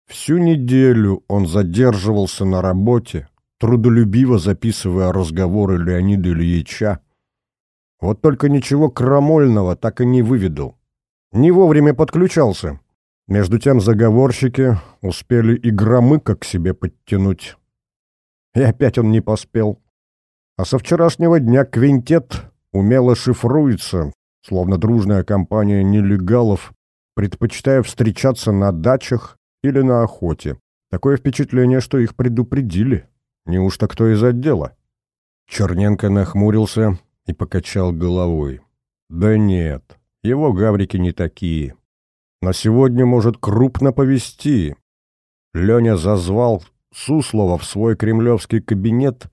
[SPEAKER 1] Всю неделю он задерживался на работе, трудолюбиво записывая разговоры Леонида Ильича. Вот только ничего крамольного так и не выведал. Не вовремя подключался. Между тем заговорщики успели и громыка к себе подтянуть. И опять он не поспел. А со вчерашнего дня квинтет умело шифруется, словно дружная компания нелегалов, предпочитая встречаться на дачах или на охоте. Такое впечатление, что их предупредили. Неужто кто из отдела? Черненко нахмурился и покачал головой. Да нет, его гаврики не такие. На сегодня может крупно повести. Леня зазвал Суслова в свой кремлевский кабинет,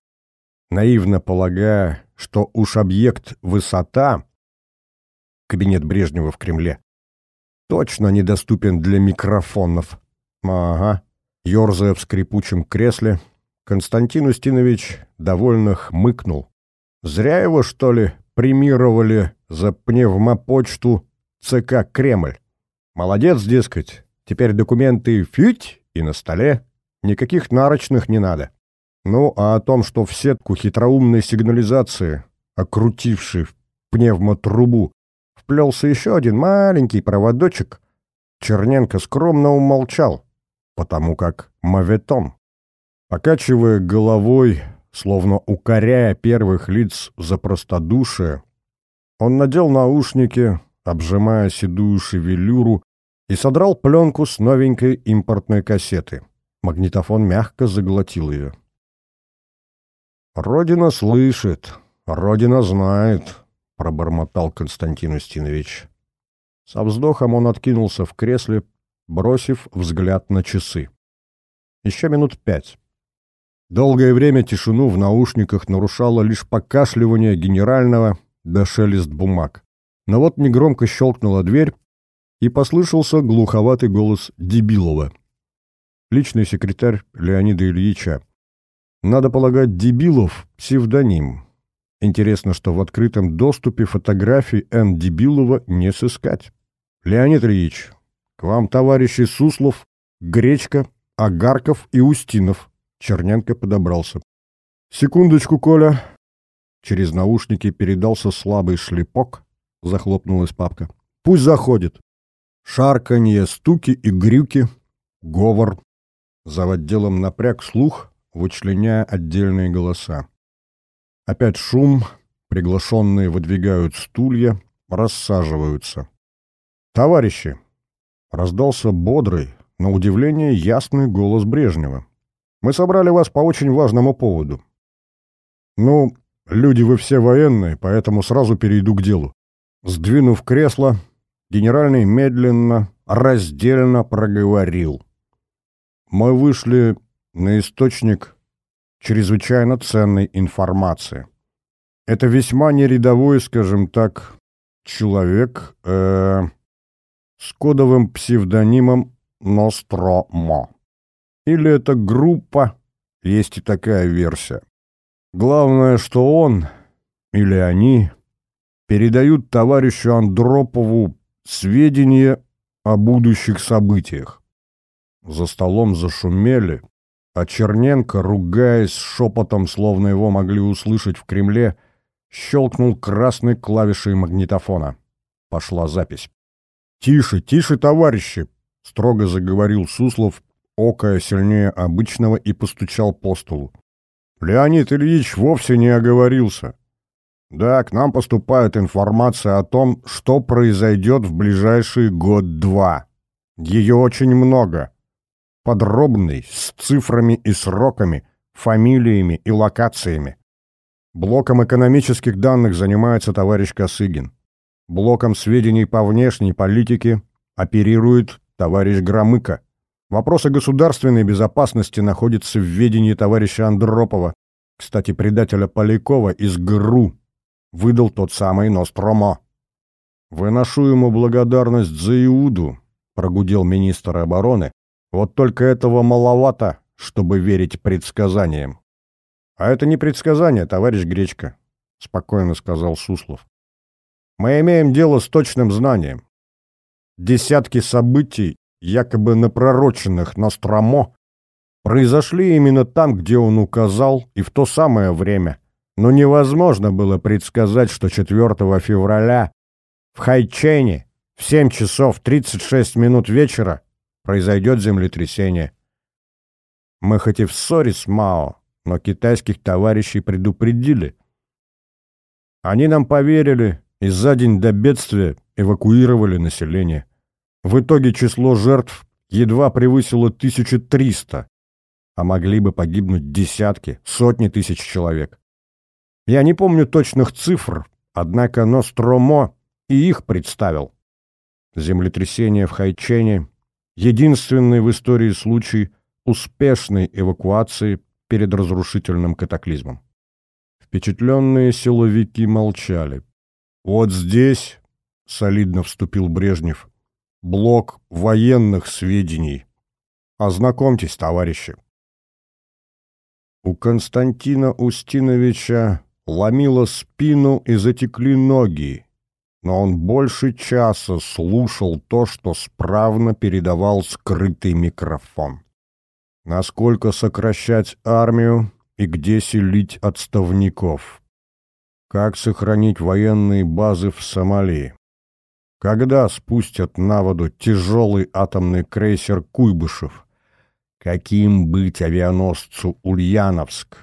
[SPEAKER 1] наивно полагая, что уж объект высота, кабинет Брежнева в Кремле, точно недоступен для микрофонов. Ага, ерзая в скрипучем кресле, Константин Устинович довольно хмыкнул. Зря его, что ли, премировали за пневмопочту ЦК «Кремль». Молодец, дескать, теперь документы фють и на столе, никаких нарочных не надо. Ну, а о том, что в сетку хитроумной сигнализации, окрутившей пневмотрубу, вплелся еще один маленький проводочек, Черненко скромно умолчал, потому как моветон. Покачивая головой, словно укоряя первых лиц за простодушие, он надел наушники, обжимая седую шевелюру, и содрал пленку с новенькой импортной кассеты. Магнитофон мягко заглотил ее. «Родина слышит, Родина знает», — пробормотал Константин Устинович. Со вздохом он откинулся в кресле, бросив взгляд на часы. Еще минут пять. Долгое время тишину в наушниках нарушало лишь покашливание генерального да шелест бумаг. Но вот негромко щелкнула дверь, и послышался глуховатый голос Дебилова. Личный секретарь Леонида Ильича. Надо полагать, Дебилов — псевдоним. Интересно, что в открытом доступе фотографий Н. Дебилова не сыскать. Леонид Ильич, к вам товарищи Суслов, Гречка, Агарков и Устинов. Черненко подобрался. Секундочку, Коля. Через наушники передался слабый шлепок, захлопнулась папка. Пусть заходит. Шарканье, стуки и грюки, говор. За отделом напряг слух, вычленяя отдельные голоса. Опять шум, приглашенные выдвигают стулья, рассаживаются. «Товарищи!» — раздался бодрый, на удивление ясный голос Брежнева. «Мы собрали вас по очень важному поводу. Ну, люди вы все военные, поэтому сразу перейду к делу. Сдвинув кресло, генеральный медленно, раздельно проговорил. Мы вышли на источник чрезвычайно ценной информации. Это весьма нерядовой, скажем так, человек э, с кодовым псевдонимом Ностромо. Или это группа, есть и такая версия. Главное, что он или они передают товарищу Андропову сведения о будущих событиях. За столом зашумели, а Черненко, ругаясь шепотом, словно его могли услышать в Кремле, щелкнул красной клавишей магнитофона. Пошла запись. «Тише, тише, товарищи!» — строго заговорил Суслов, окая сильнее обычного и постучал по столу. «Леонид Ильич вовсе не оговорился. Да, к нам поступает информация о том, что произойдет в ближайший год-два. Ее очень много подробный, с цифрами и сроками, фамилиями и локациями. Блоком экономических данных занимается товарищ Косыгин. Блоком сведений по внешней политике оперирует товарищ Громыко. Вопросы государственной безопасности находятся в ведении товарища Андропова. Кстати, предателя Полякова из ГРУ выдал тот самый Ностромо. «Выношу ему благодарность за Иуду», — прогудел министр обороны, вот только этого маловато, чтобы верить предсказаниям. А это не предсказание, товарищ Гречка, спокойно сказал Суслов. Мы имеем дело с точным знанием. Десятки событий, якобы напророченных Ностромо, произошли именно там, где он указал, и в то самое время. Но невозможно было предсказать, что 4 февраля в Хайчене в 7 часов 36 минут вечера произойдет землетрясение. Мы хоть и в ссоре с Мао, но китайских товарищей предупредили. Они нам поверили и за день до бедствия эвакуировали население. В итоге число жертв едва превысило 1300, а могли бы погибнуть десятки, сотни тысяч человек. Я не помню точных цифр, однако Ностромо и их представил. Землетрясение в Хайчене единственный в истории случай успешной эвакуации перед разрушительным катаклизмом. Впечатленные силовики молчали. «Вот здесь», — солидно вступил Брежнев, — «блок военных сведений. Ознакомьтесь, товарищи». У Константина Устиновича ломило спину и затекли ноги, но он больше часа слушал то, что справно передавал скрытый микрофон. Насколько сокращать армию и где селить отставников? Как сохранить военные базы в Сомали? Когда спустят на воду тяжелый атомный крейсер «Куйбышев»? Каким быть авианосцу «Ульяновск»?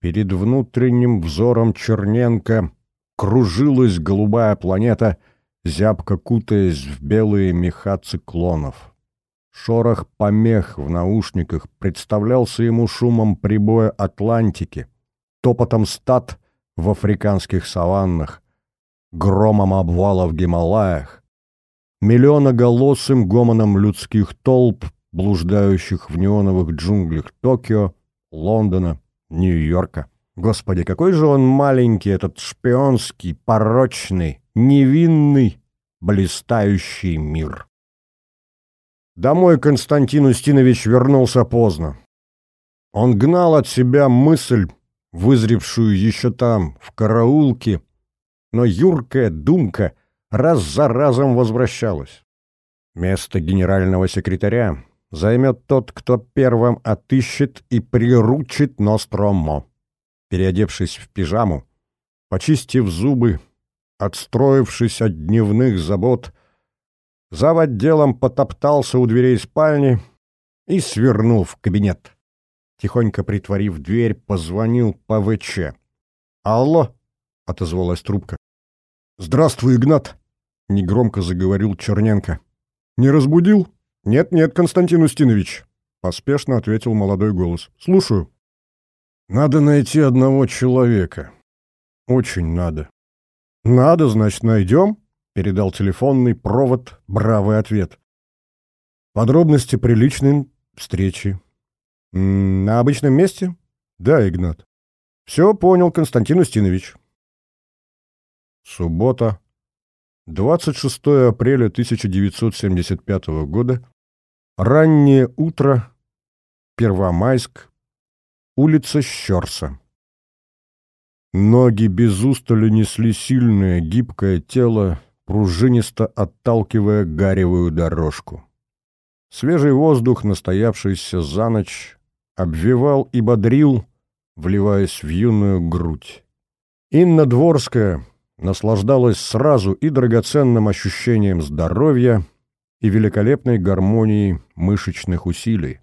[SPEAKER 1] Перед внутренним взором Черненко кружилась голубая планета, зябко кутаясь в белые меха циклонов. Шорох помех в наушниках представлялся ему шумом прибоя Атлантики, топотом стад в африканских саваннах, громом обвала в Гималаях, миллионоголосым гомоном людских толп, блуждающих в неоновых джунглях Токио, Лондона, Нью-Йорка. Господи, какой же он маленький, этот шпионский, порочный, невинный, блистающий мир. Домой Константин Устинович вернулся поздно. Он гнал от себя мысль, вызревшую еще там, в караулке, но юркая думка раз за разом возвращалась. Место генерального секретаря займет тот, кто первым отыщет и приручит Ностромо. Переодевшись в пижаму, почистив зубы, отстроившись от дневных забот, зав. отделом потоптался у дверей спальни и свернул в кабинет. Тихонько притворив дверь, позвонил по ВЧ. «Алло!» — отозвалась трубка. «Здравствуй, Игнат!» — негромко заговорил Черненко. «Не разбудил?» «Нет-нет, Константин Устинович», — поспешно ответил молодой голос. «Слушаю». «Надо найти одного человека. Очень надо». «Надо, значит, найдем?» — передал телефонный провод бравый ответ. «Подробности приличной встречи». «На обычном месте?» «Да, Игнат». «Все понял, Константин Устинович». Суббота, 26 апреля 1975 года, Раннее утро, Первомайск, улица Щерса. Ноги без устали несли сильное, гибкое тело, пружинисто отталкивая гаревую дорожку. Свежий воздух, настоявшийся за ночь, обвивал и бодрил, вливаясь в юную грудь. Инна Дворская наслаждалась сразу и драгоценным ощущением здоровья, и великолепной гармонией мышечных усилий,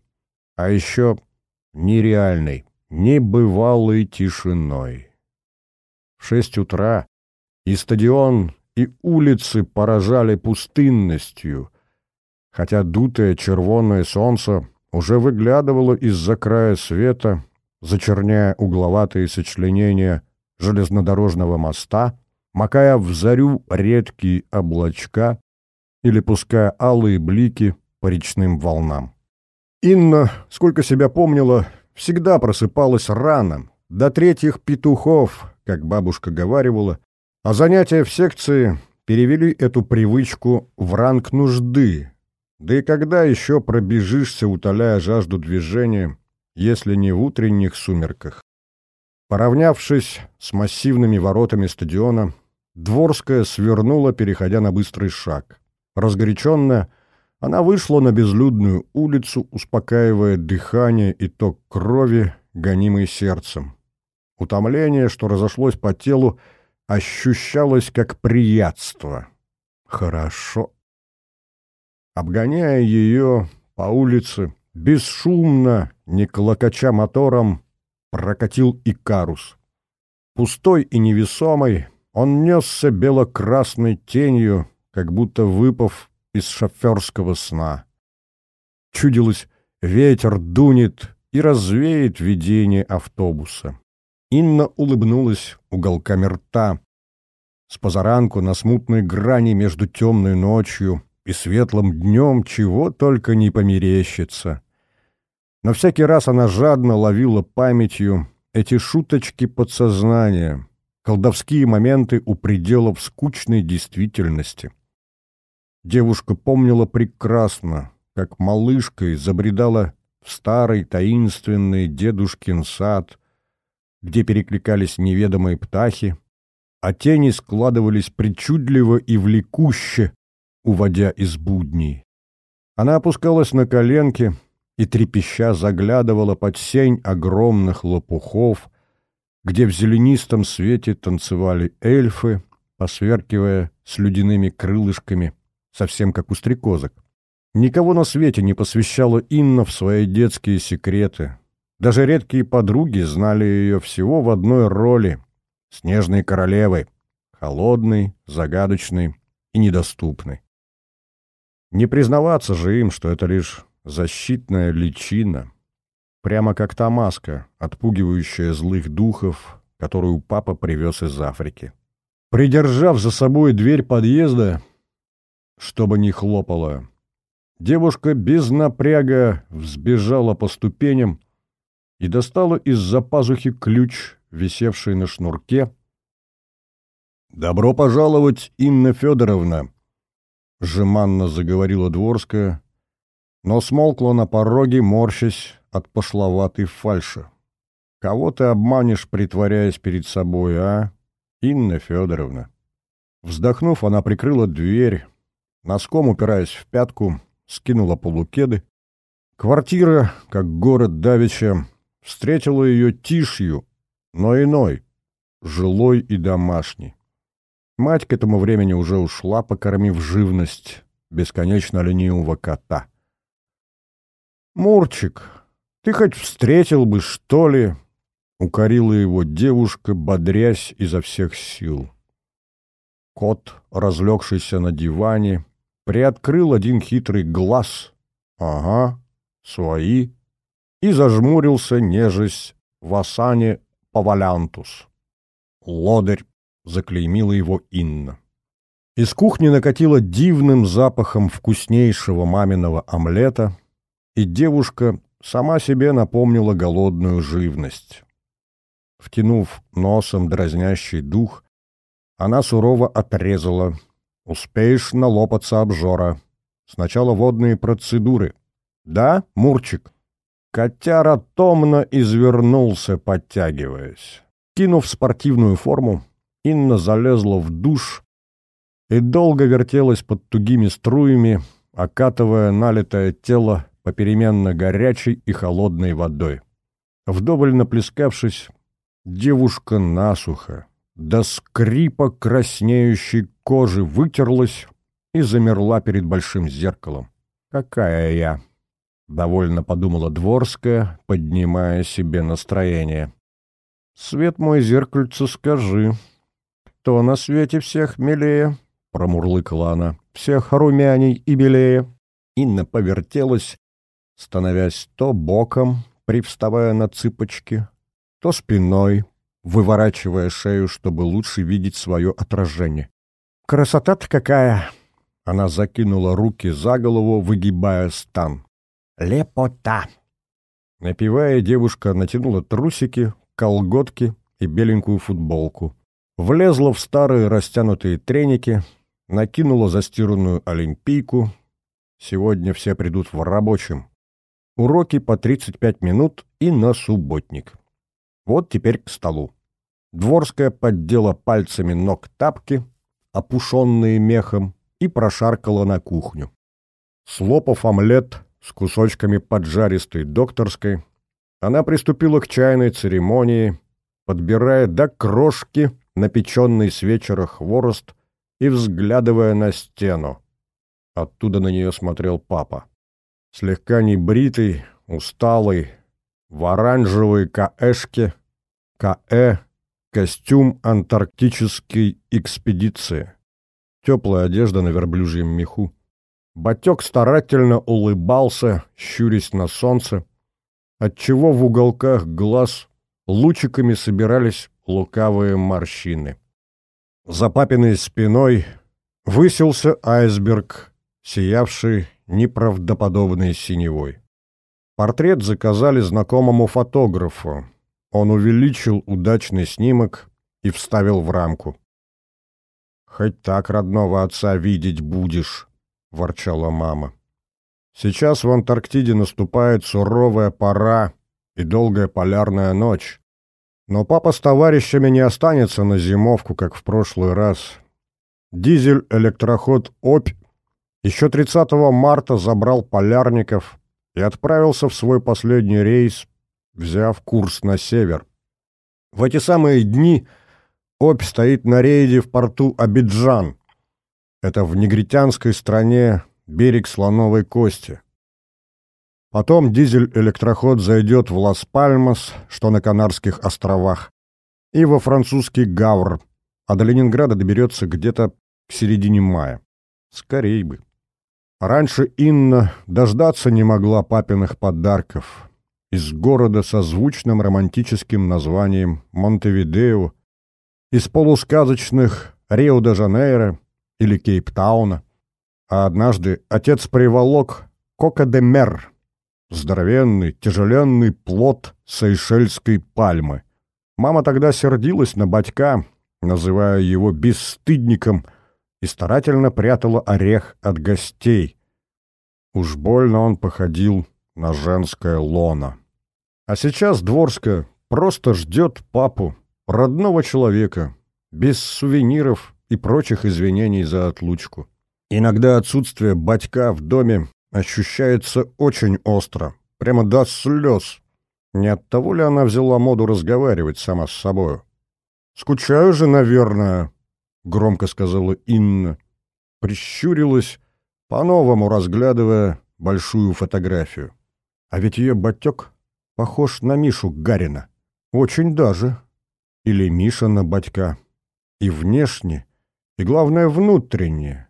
[SPEAKER 1] а еще нереальной, небывалой тишиной. В шесть утра и стадион, и улицы поражали пустынностью, хотя дутое червонное солнце уже выглядывало из-за края света, зачерняя угловатые сочленения железнодорожного моста, макая в зарю редкие облачка, или пуская алые блики по речным волнам. Инна, сколько себя помнила, всегда просыпалась рано, до третьих петухов, как бабушка говаривала, а занятия в секции перевели эту привычку в ранг нужды. Да и когда еще пробежишься, утоляя жажду движения, если не в утренних сумерках? Поравнявшись с массивными воротами стадиона, Дворская свернула, переходя на быстрый шаг. Разгоряченная, она вышла на безлюдную улицу, успокаивая дыхание и ток крови, гонимый сердцем. Утомление, что разошлось по телу, ощущалось как приятство. Хорошо. Обгоняя ее по улице, бесшумно, не клокоча мотором, прокатил Икарус. Пустой и невесомый, он несся бело-красной тенью, как будто выпав из шоферского сна. Чудилось, ветер дунет и развеет видение автобуса. Инна улыбнулась уголками рта. С позаранку на смутной грани между темной ночью и светлым днем чего только не померещится. Но всякий раз она жадно ловила памятью эти шуточки подсознания, колдовские моменты у пределов скучной действительности. Девушка помнила прекрасно, как малышкой забредала в старый таинственный дедушкин сад, где перекликались неведомые птахи, а тени складывались причудливо и влекуще, уводя из будней. Она опускалась на коленки и трепеща заглядывала под сень огромных лопухов, где в зеленистом свете танцевали эльфы, посверкивая слюдяными крылышками — совсем как у стрекозок. Никого на свете не посвящала Инна в свои детские секреты. Даже редкие подруги знали ее всего в одной роли — снежной королевы, холодной, загадочной и недоступной. Не признаваться же им, что это лишь защитная личина, прямо как та маска, отпугивающая злых духов, которую папа привез из Африки. Придержав за собой дверь подъезда, чтобы не хлопала, девушка без напряга взбежала по ступеням и достала из-за пазухи ключ, висевший на шнурке. «Добро пожаловать, Инна Федоровна!» — жеманно заговорила Дворская, но смолкла на пороге, морщась от пошловатой фальши. «Кого ты обманешь, притворяясь перед собой, а, Инна Федоровна?» Вздохнув, она прикрыла дверь, носком упираясь в пятку, скинула полукеды. Квартира, как город Давича, встретила ее тишью, но иной, жилой и домашней. Мать к этому времени уже ушла, покормив живность бесконечно ленивого кота. «Мурчик, ты хоть встретил бы, что ли?» — укорила его девушка, бодрясь изо всех сил. Кот, разлегшийся на диване, приоткрыл один хитрый глаз. Ага, свои. И зажмурился, нежесть, в осане Павалянтус. Лодырь заклеймила его Инна. Из кухни накатило дивным запахом вкуснейшего маминого омлета, и девушка сама себе напомнила голодную живность. Втянув носом дразнящий дух, она сурово отрезала. «Успеешь налопаться обжора. Сначала водные процедуры. Да, Мурчик?» Котяра томно извернулся, подтягиваясь. Кинув спортивную форму, Инна залезла в душ и долго вертелась под тугими струями, окатывая налитое тело попеременно горячей и холодной водой. Вдоволь наплескавшись, девушка насухо, до скрипа краснеющей кожи вытерлась и замерла перед большим зеркалом. «Какая я!» — довольно подумала Дворская, поднимая себе настроение. «Свет мой зеркальце скажи, кто на свете всех милее?» — промурлыкала она. «Всех румяней и белее». Инна повертелась, становясь то боком, привставая на цыпочки, то спиной, выворачивая шею, чтобы лучше видеть свое отражение. «Красота-то какая!» Она закинула руки за голову, выгибая стан. «Лепота!» Напивая, девушка натянула трусики, колготки и беленькую футболку. Влезла в старые растянутые треники, накинула застиранную олимпийку. Сегодня все придут в рабочем. Уроки по 35 минут и на субботник. Вот теперь к столу. Дворская поддела пальцами ног тапки, опушенные мехом, и прошаркала на кухню. Слопав омлет с кусочками поджаристой докторской, она приступила к чайной церемонии, подбирая до крошки напеченный с вечера хворост и взглядывая на стену. Оттуда на нее смотрел папа слегка небритый, усталый, в оранжевой каэшке, КЭ, костюм антарктической экспедиции, теплая одежда на верблюжьем меху. Батек старательно улыбался, щурясь на солнце, отчего в уголках глаз лучиками собирались лукавые морщины. За папиной спиной высился айсберг, сиявший неправдоподобной синевой. Портрет заказали знакомому фотографу. Он увеличил удачный снимок и вставил в рамку. «Хоть так родного отца видеть будешь», — ворчала мама. «Сейчас в Антарктиде наступает суровая пора и долгая полярная ночь. Но папа с товарищами не останется на зимовку, как в прошлый раз. Дизель-электроход «Обь» Еще 30 марта забрал полярников и отправился в свой последний рейс, взяв курс на север. В эти самые дни Обь стоит на рейде в порту Абиджан. Это в негритянской стране берег слоновой кости. Потом дизель-электроход зайдет в Лас-Пальмас, что на Канарских островах, и во французский Гавр, а до Ленинграда доберется где-то к середине мая. Скорей бы. Раньше Инна дождаться не могла папиных подарков. Из города со звучным романтическим названием Монтевидео, из полусказочных Рио-де-Жанейро или Кейптауна. А однажды отец приволок Кока-де-Мер, здоровенный, тяжеленный плод сейшельской пальмы. Мама тогда сердилась на батька, называя его бесстыдником, и старательно прятала орех от гостей. Уж больно он походил на женское лоно. А сейчас Дворская просто ждет папу, родного человека, без сувениров и прочих извинений за отлучку. Иногда отсутствие батька в доме ощущается очень остро, прямо до слез. Не от того ли она взяла моду разговаривать сама с собою? «Скучаю же, наверное», — громко сказала Инна. Прищурилась, по-новому разглядывая большую фотографию. А ведь ее батек похож на Мишу Гарина. Очень даже. Или Миша на батька. И внешне, и, главное, внутренне.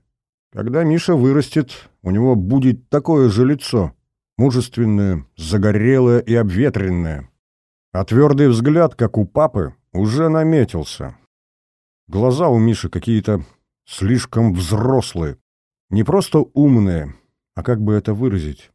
[SPEAKER 1] Когда Миша вырастет, у него будет такое же лицо. Мужественное, загорелое и обветренное. А твердый взгляд, как у папы, уже наметился. Глаза у Миши какие-то слишком взрослые. Не просто умные, а как бы это выразить?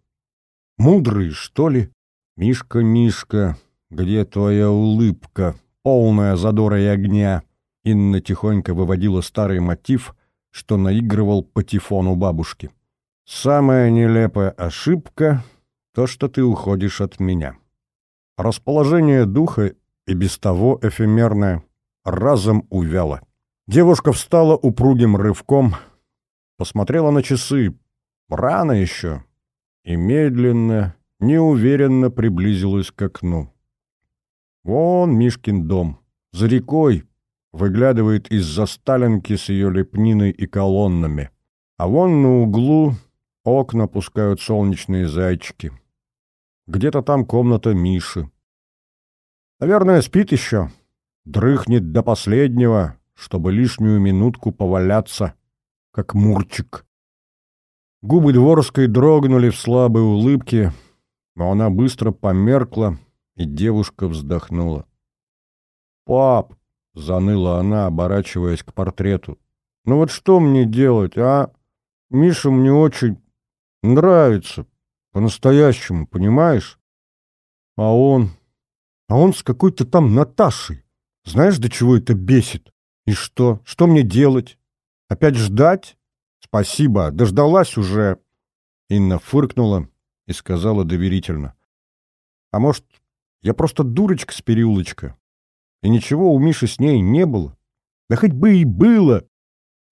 [SPEAKER 1] Мудрые, что ли? Мишка, Мишка, где твоя улыбка, полная задора и огня? Инна тихонько выводила старый мотив, что наигрывал патефон у бабушки. Самая нелепая ошибка — то, что ты уходишь от меня. Расположение духа и без того эфемерное разом увяло. Девушка встала упругим рывком, посмотрела на часы. Рано еще. И медленно, неуверенно приблизилась к окну. Вон Мишкин дом. За рекой выглядывает из-за сталинки с ее лепниной и колоннами. А вон на углу окна пускают солнечные зайчики. Где-то там комната Миши. Наверное, спит еще. Дрыхнет до последнего, чтобы лишнюю минутку поваляться, как мурчик. Губы Дворской дрогнули в слабой улыбке, но она быстро померкла, и девушка вздохнула. «Пап!» — заныла она, оборачиваясь к портрету. «Ну вот что мне делать, а? Миша мне очень нравится, по-настоящему, понимаешь? А он... А он с какой-то там Наташей. Знаешь, до чего это бесит? И что? Что мне делать? Опять ждать? Спасибо, дождалась уже. Инна фыркнула и сказала доверительно. А может, я просто дурочка с переулочка? И ничего у Миши с ней не было? Да хоть бы и было!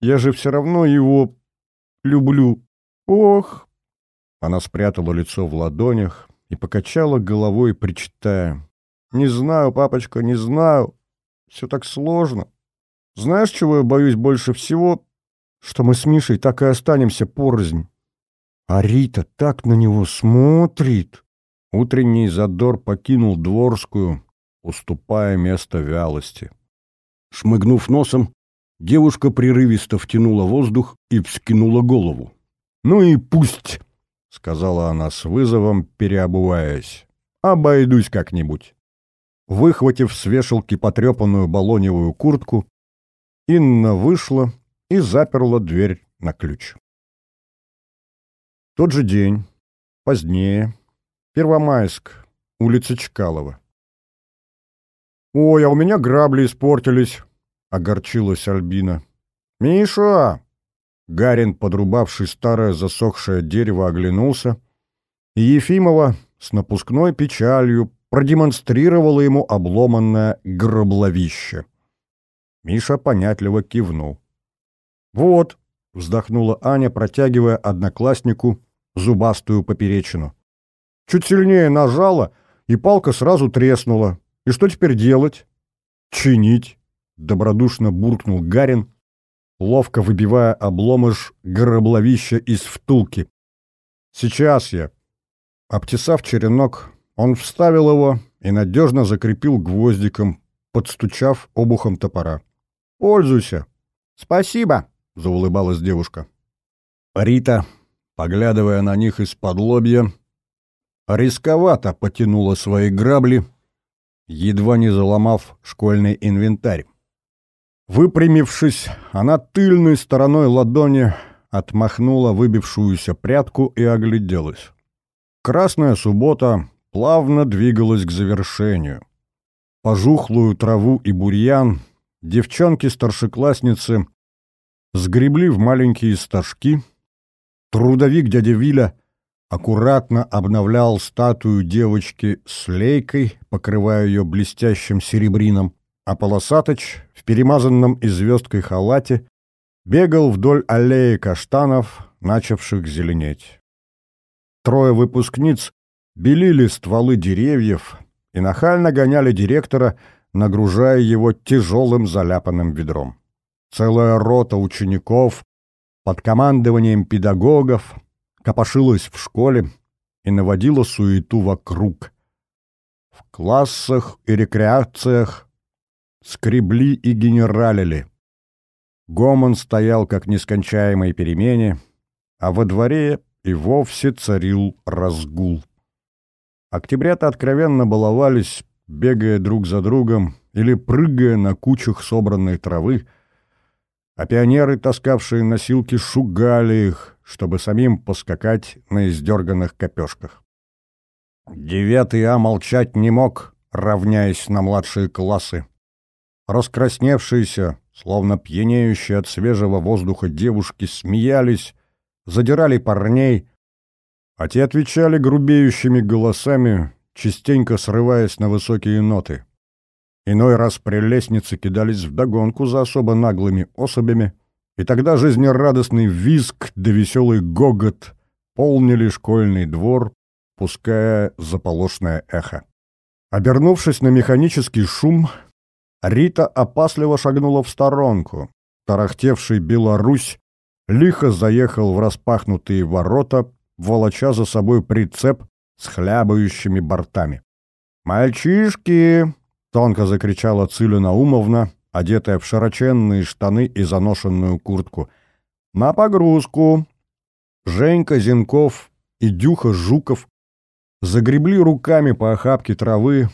[SPEAKER 1] Я же все равно его люблю. Ох! Она спрятала лицо в ладонях и покачала головой, причитая. «Не знаю, папочка, не знаю. Все так сложно. Знаешь, чего я боюсь больше всего? Что мы с Мишей так и останемся порознь. А Рита так на него смотрит». Утренний задор покинул Дворскую, уступая место вялости. Шмыгнув носом, девушка прерывисто втянула воздух и вскинула голову. «Ну и пусть!» — сказала она с вызовом, переобуваясь. «Обойдусь как-нибудь». Выхватив с вешалки потрепанную балоневую куртку, Инна вышла и заперла дверь на ключ. Тот же день, позднее, Первомайск, улица Чкалова. «Ой, а у меня грабли испортились», — огорчилась Альбина. «Миша!» Гарин, подрубавший старое засохшее дерево, оглянулся, и Ефимова с напускной печалью продемонстрировала ему обломанное гробловище. Миша понятливо кивнул. «Вот», — вздохнула Аня, протягивая однокласснику зубастую поперечину. «Чуть сильнее нажала, и палка сразу треснула. И что теперь делать?» «Чинить», — добродушно буркнул Гарин, ловко выбивая обломыш гробловища из втулки. «Сейчас я». Обтесав черенок, он вставил его и надежно закрепил гвоздиком, подстучав обухом топора. «Пользуйся!» «Спасибо!» — заулыбалась девушка. Рита, поглядывая на них из-под лобья, рисковато потянула свои грабли, едва не заломав школьный инвентарь. Выпрямившись, она тыльной стороной ладони отмахнула выбившуюся прядку и огляделась. Красная суббота плавно двигалась к завершению. Пожухлую траву и бурьян девчонки-старшеклассницы сгребли в маленькие стажки. Трудовик дядя Виля аккуратно обновлял статую девочки с лейкой, покрывая ее блестящим серебрином, а Полосатыч в перемазанном и звездкой халате бегал вдоль аллеи каштанов, начавших зеленеть. Трое выпускниц белили стволы деревьев и нахально гоняли директора, нагружая его тяжелым заляпанным ведром. Целая рота учеников под командованием педагогов копошилась в школе и наводила суету вокруг. В классах и рекреациях скребли и генералили. Гомон стоял как нескончаемой перемене, а во дворе и вовсе царил разгул. Октябрята откровенно баловались, бегая друг за другом или прыгая на кучах собранной травы, а пионеры, таскавшие носилки, шугали их, чтобы самим поскакать на издерганных копешках. Девятый А молчать не мог, равняясь на младшие классы. Раскрасневшиеся, словно пьянеющие от свежего воздуха девушки, смеялись, задирали парней, а те отвечали грубеющими голосами, частенько срываясь на высокие ноты. Иной раз при лестнице кидались вдогонку за особо наглыми особями, и тогда жизнерадостный визг да веселый гогот полнили школьный двор, пуская заполошное эхо. Обернувшись на механический шум, Рита опасливо шагнула в сторонку. Тарахтевший Беларусь лихо заехал в распахнутые ворота, волоча за собой прицеп с хлябающими бортами. «Мальчишки!» Тонко закричала Циля Наумовна, одетая в широченные штаны и заношенную куртку. «На погрузку!» Женька Зенков и Дюха Жуков загребли руками по охапке травы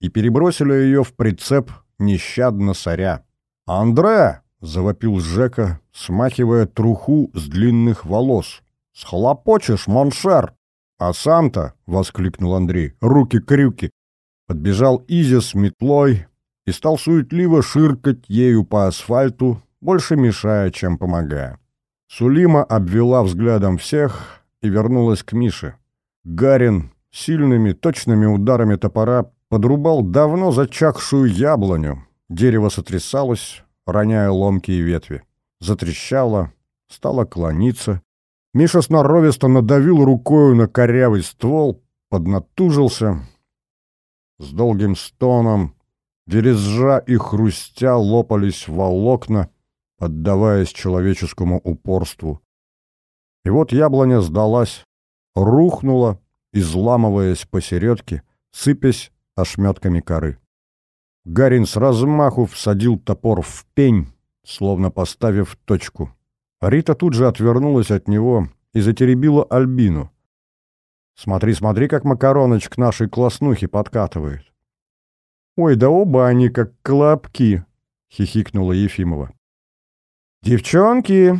[SPEAKER 1] и перебросили ее в прицеп, нещадно соря. «Андре!» — завопил Жека, смахивая труху с длинных волос. «Схлопочешь, моншер!» «А сам-то!» — воскликнул Андрей. «Руки-крюки! Подбежал Изя с метлой и стал суетливо ширкать ею по асфальту, больше мешая, чем помогая. Сулима обвела взглядом всех и вернулась к Мише. Гарин сильными, точными ударами топора подрубал давно зачахшую яблоню. Дерево сотрясалось, роняя ломкие ветви. Затрещало, стало клониться. Миша сноровисто надавил рукою на корявый ствол, поднатужился, с долгим стоном, верезжа и хрустя лопались волокна, отдаваясь человеческому упорству. И вот яблоня сдалась, рухнула, изламываясь посередке, сыпясь ошметками коры. Гарин с размаху всадил топор в пень, словно поставив точку. Рита тут же отвернулась от него и затеребила Альбину. Смотри, смотри, как макароныч к нашей класснухе подкатывает. Ой, да оба они как колобки, хихикнула Ефимова. Девчонки!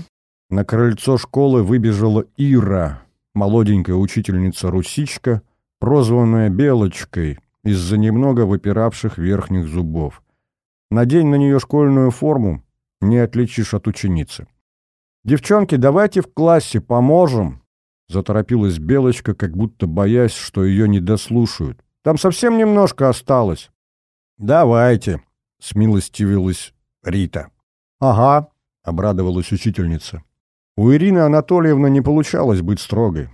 [SPEAKER 1] На крыльцо школы выбежала Ира, молоденькая учительница-русичка, прозванная Белочкой из-за немного выпиравших верхних зубов. Надень на нее школьную форму, не отличишь от ученицы. «Девчонки, давайте в классе поможем!» Заторопилась Белочка, как будто боясь, что ее не дослушают. «Там совсем немножко осталось». «Давайте», — смилостивилась Рита. «Ага», — обрадовалась учительница. У Ирины Анатольевны не получалось быть строгой.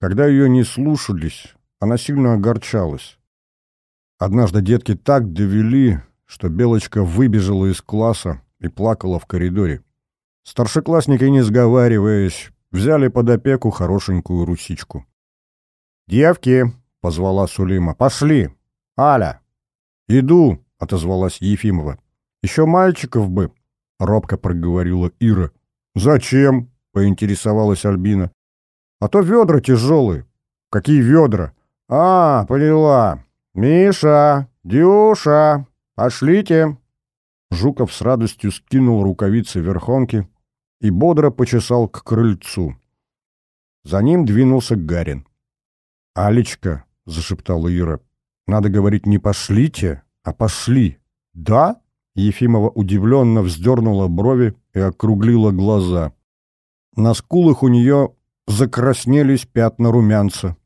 [SPEAKER 1] Когда ее не слушались, она сильно огорчалась. Однажды детки так довели, что Белочка выбежала из класса и плакала в коридоре. Старшеклассники, не сговариваясь, взяли под опеку хорошенькую русичку. «Девки!» — позвала Сулима. «Пошли! Аля!» «Иду!» — отозвалась Ефимова. «Еще мальчиков бы!» — робко проговорила Ира. «Зачем?» — поинтересовалась Альбина. «А то ведра тяжелые». «Какие ведра?» «А, поняла. Миша, Дюша, пошлите!» Жуков с радостью скинул рукавицы верхонки и бодро почесал к крыльцу. За ним двинулся Гарин. «Алечка», — зашептала Ира, — «надо говорить не пошлите, а пошли». «Да?» — Ефимова удивленно вздернула брови и округлила глаза. На скулах у нее закраснелись пятна румянца.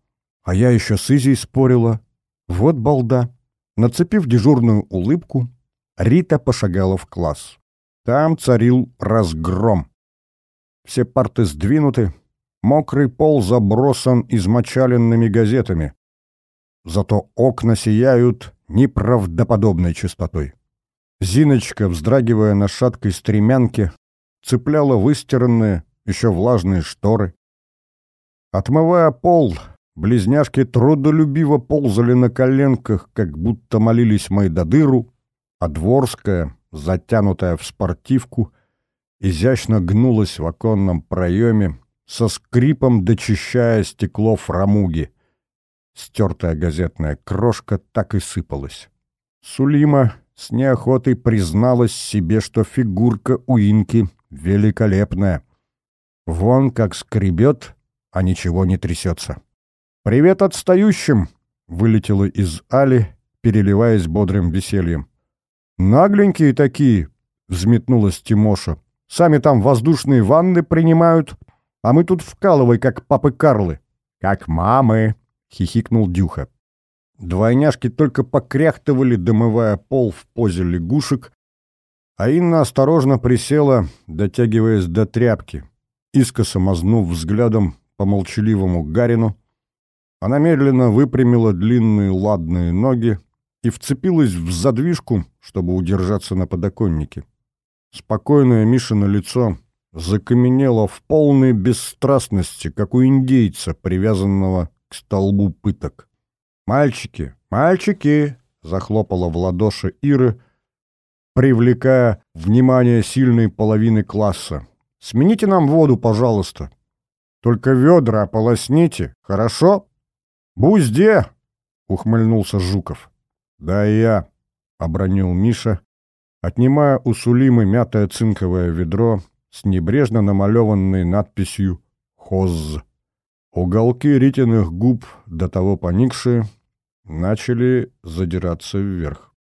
[SPEAKER 1] А я еще с Изей спорила. Вот балда. Нацепив дежурную улыбку, Рита пошагала в класс. Там царил разгром. Все парты сдвинуты, мокрый пол забросан измочаленными газетами. Зато окна сияют неправдоподобной чистотой. Зиночка, вздрагивая на шаткой стремянке, цепляла выстиранные, еще влажные шторы. Отмывая пол, близняшки трудолюбиво ползали на коленках, как будто молились Майдадыру, а Дворская, затянутая в спортивку, изящно гнулась в оконном проеме, со скрипом дочищая стекло фрамуги. Стертая газетная крошка так и сыпалась. Сулима с неохотой призналась себе, что фигурка у Инки великолепная. Вон как скребет, а ничего не трясется. «Привет отстающим!» — вылетело из Али, переливаясь бодрым весельем. «Нагленькие такие!» — взметнулась Тимоша. «Сами там воздушные ванны принимают, а мы тут вкалывай, как папы Карлы». «Как мамы!» — хихикнул Дюха. Двойняшки только покряхтывали, домывая пол в позе лягушек, а Инна осторожно присела, дотягиваясь до тряпки. Искоса мазнув взглядом по молчаливому Гарину, она медленно выпрямила длинные ладные ноги и вцепилась в задвижку, чтобы удержаться на подоконнике. Спокойное Мишино лицо закаменело в полной бесстрастности, как у индейца, привязанного к столбу пыток. «Мальчики, мальчики!» — захлопала в ладоши Иры, привлекая внимание сильной половины класса. Смените нам воду, пожалуйста. Только ведра ополосните, хорошо? Бузде, ухмыльнулся Жуков. Да я, обронил Миша, отнимая у Сулимы мятое цинковое ведро с небрежно намалеванной надписью «Хоз». Уголки ритиных губ, до того поникшие, начали задираться вверх.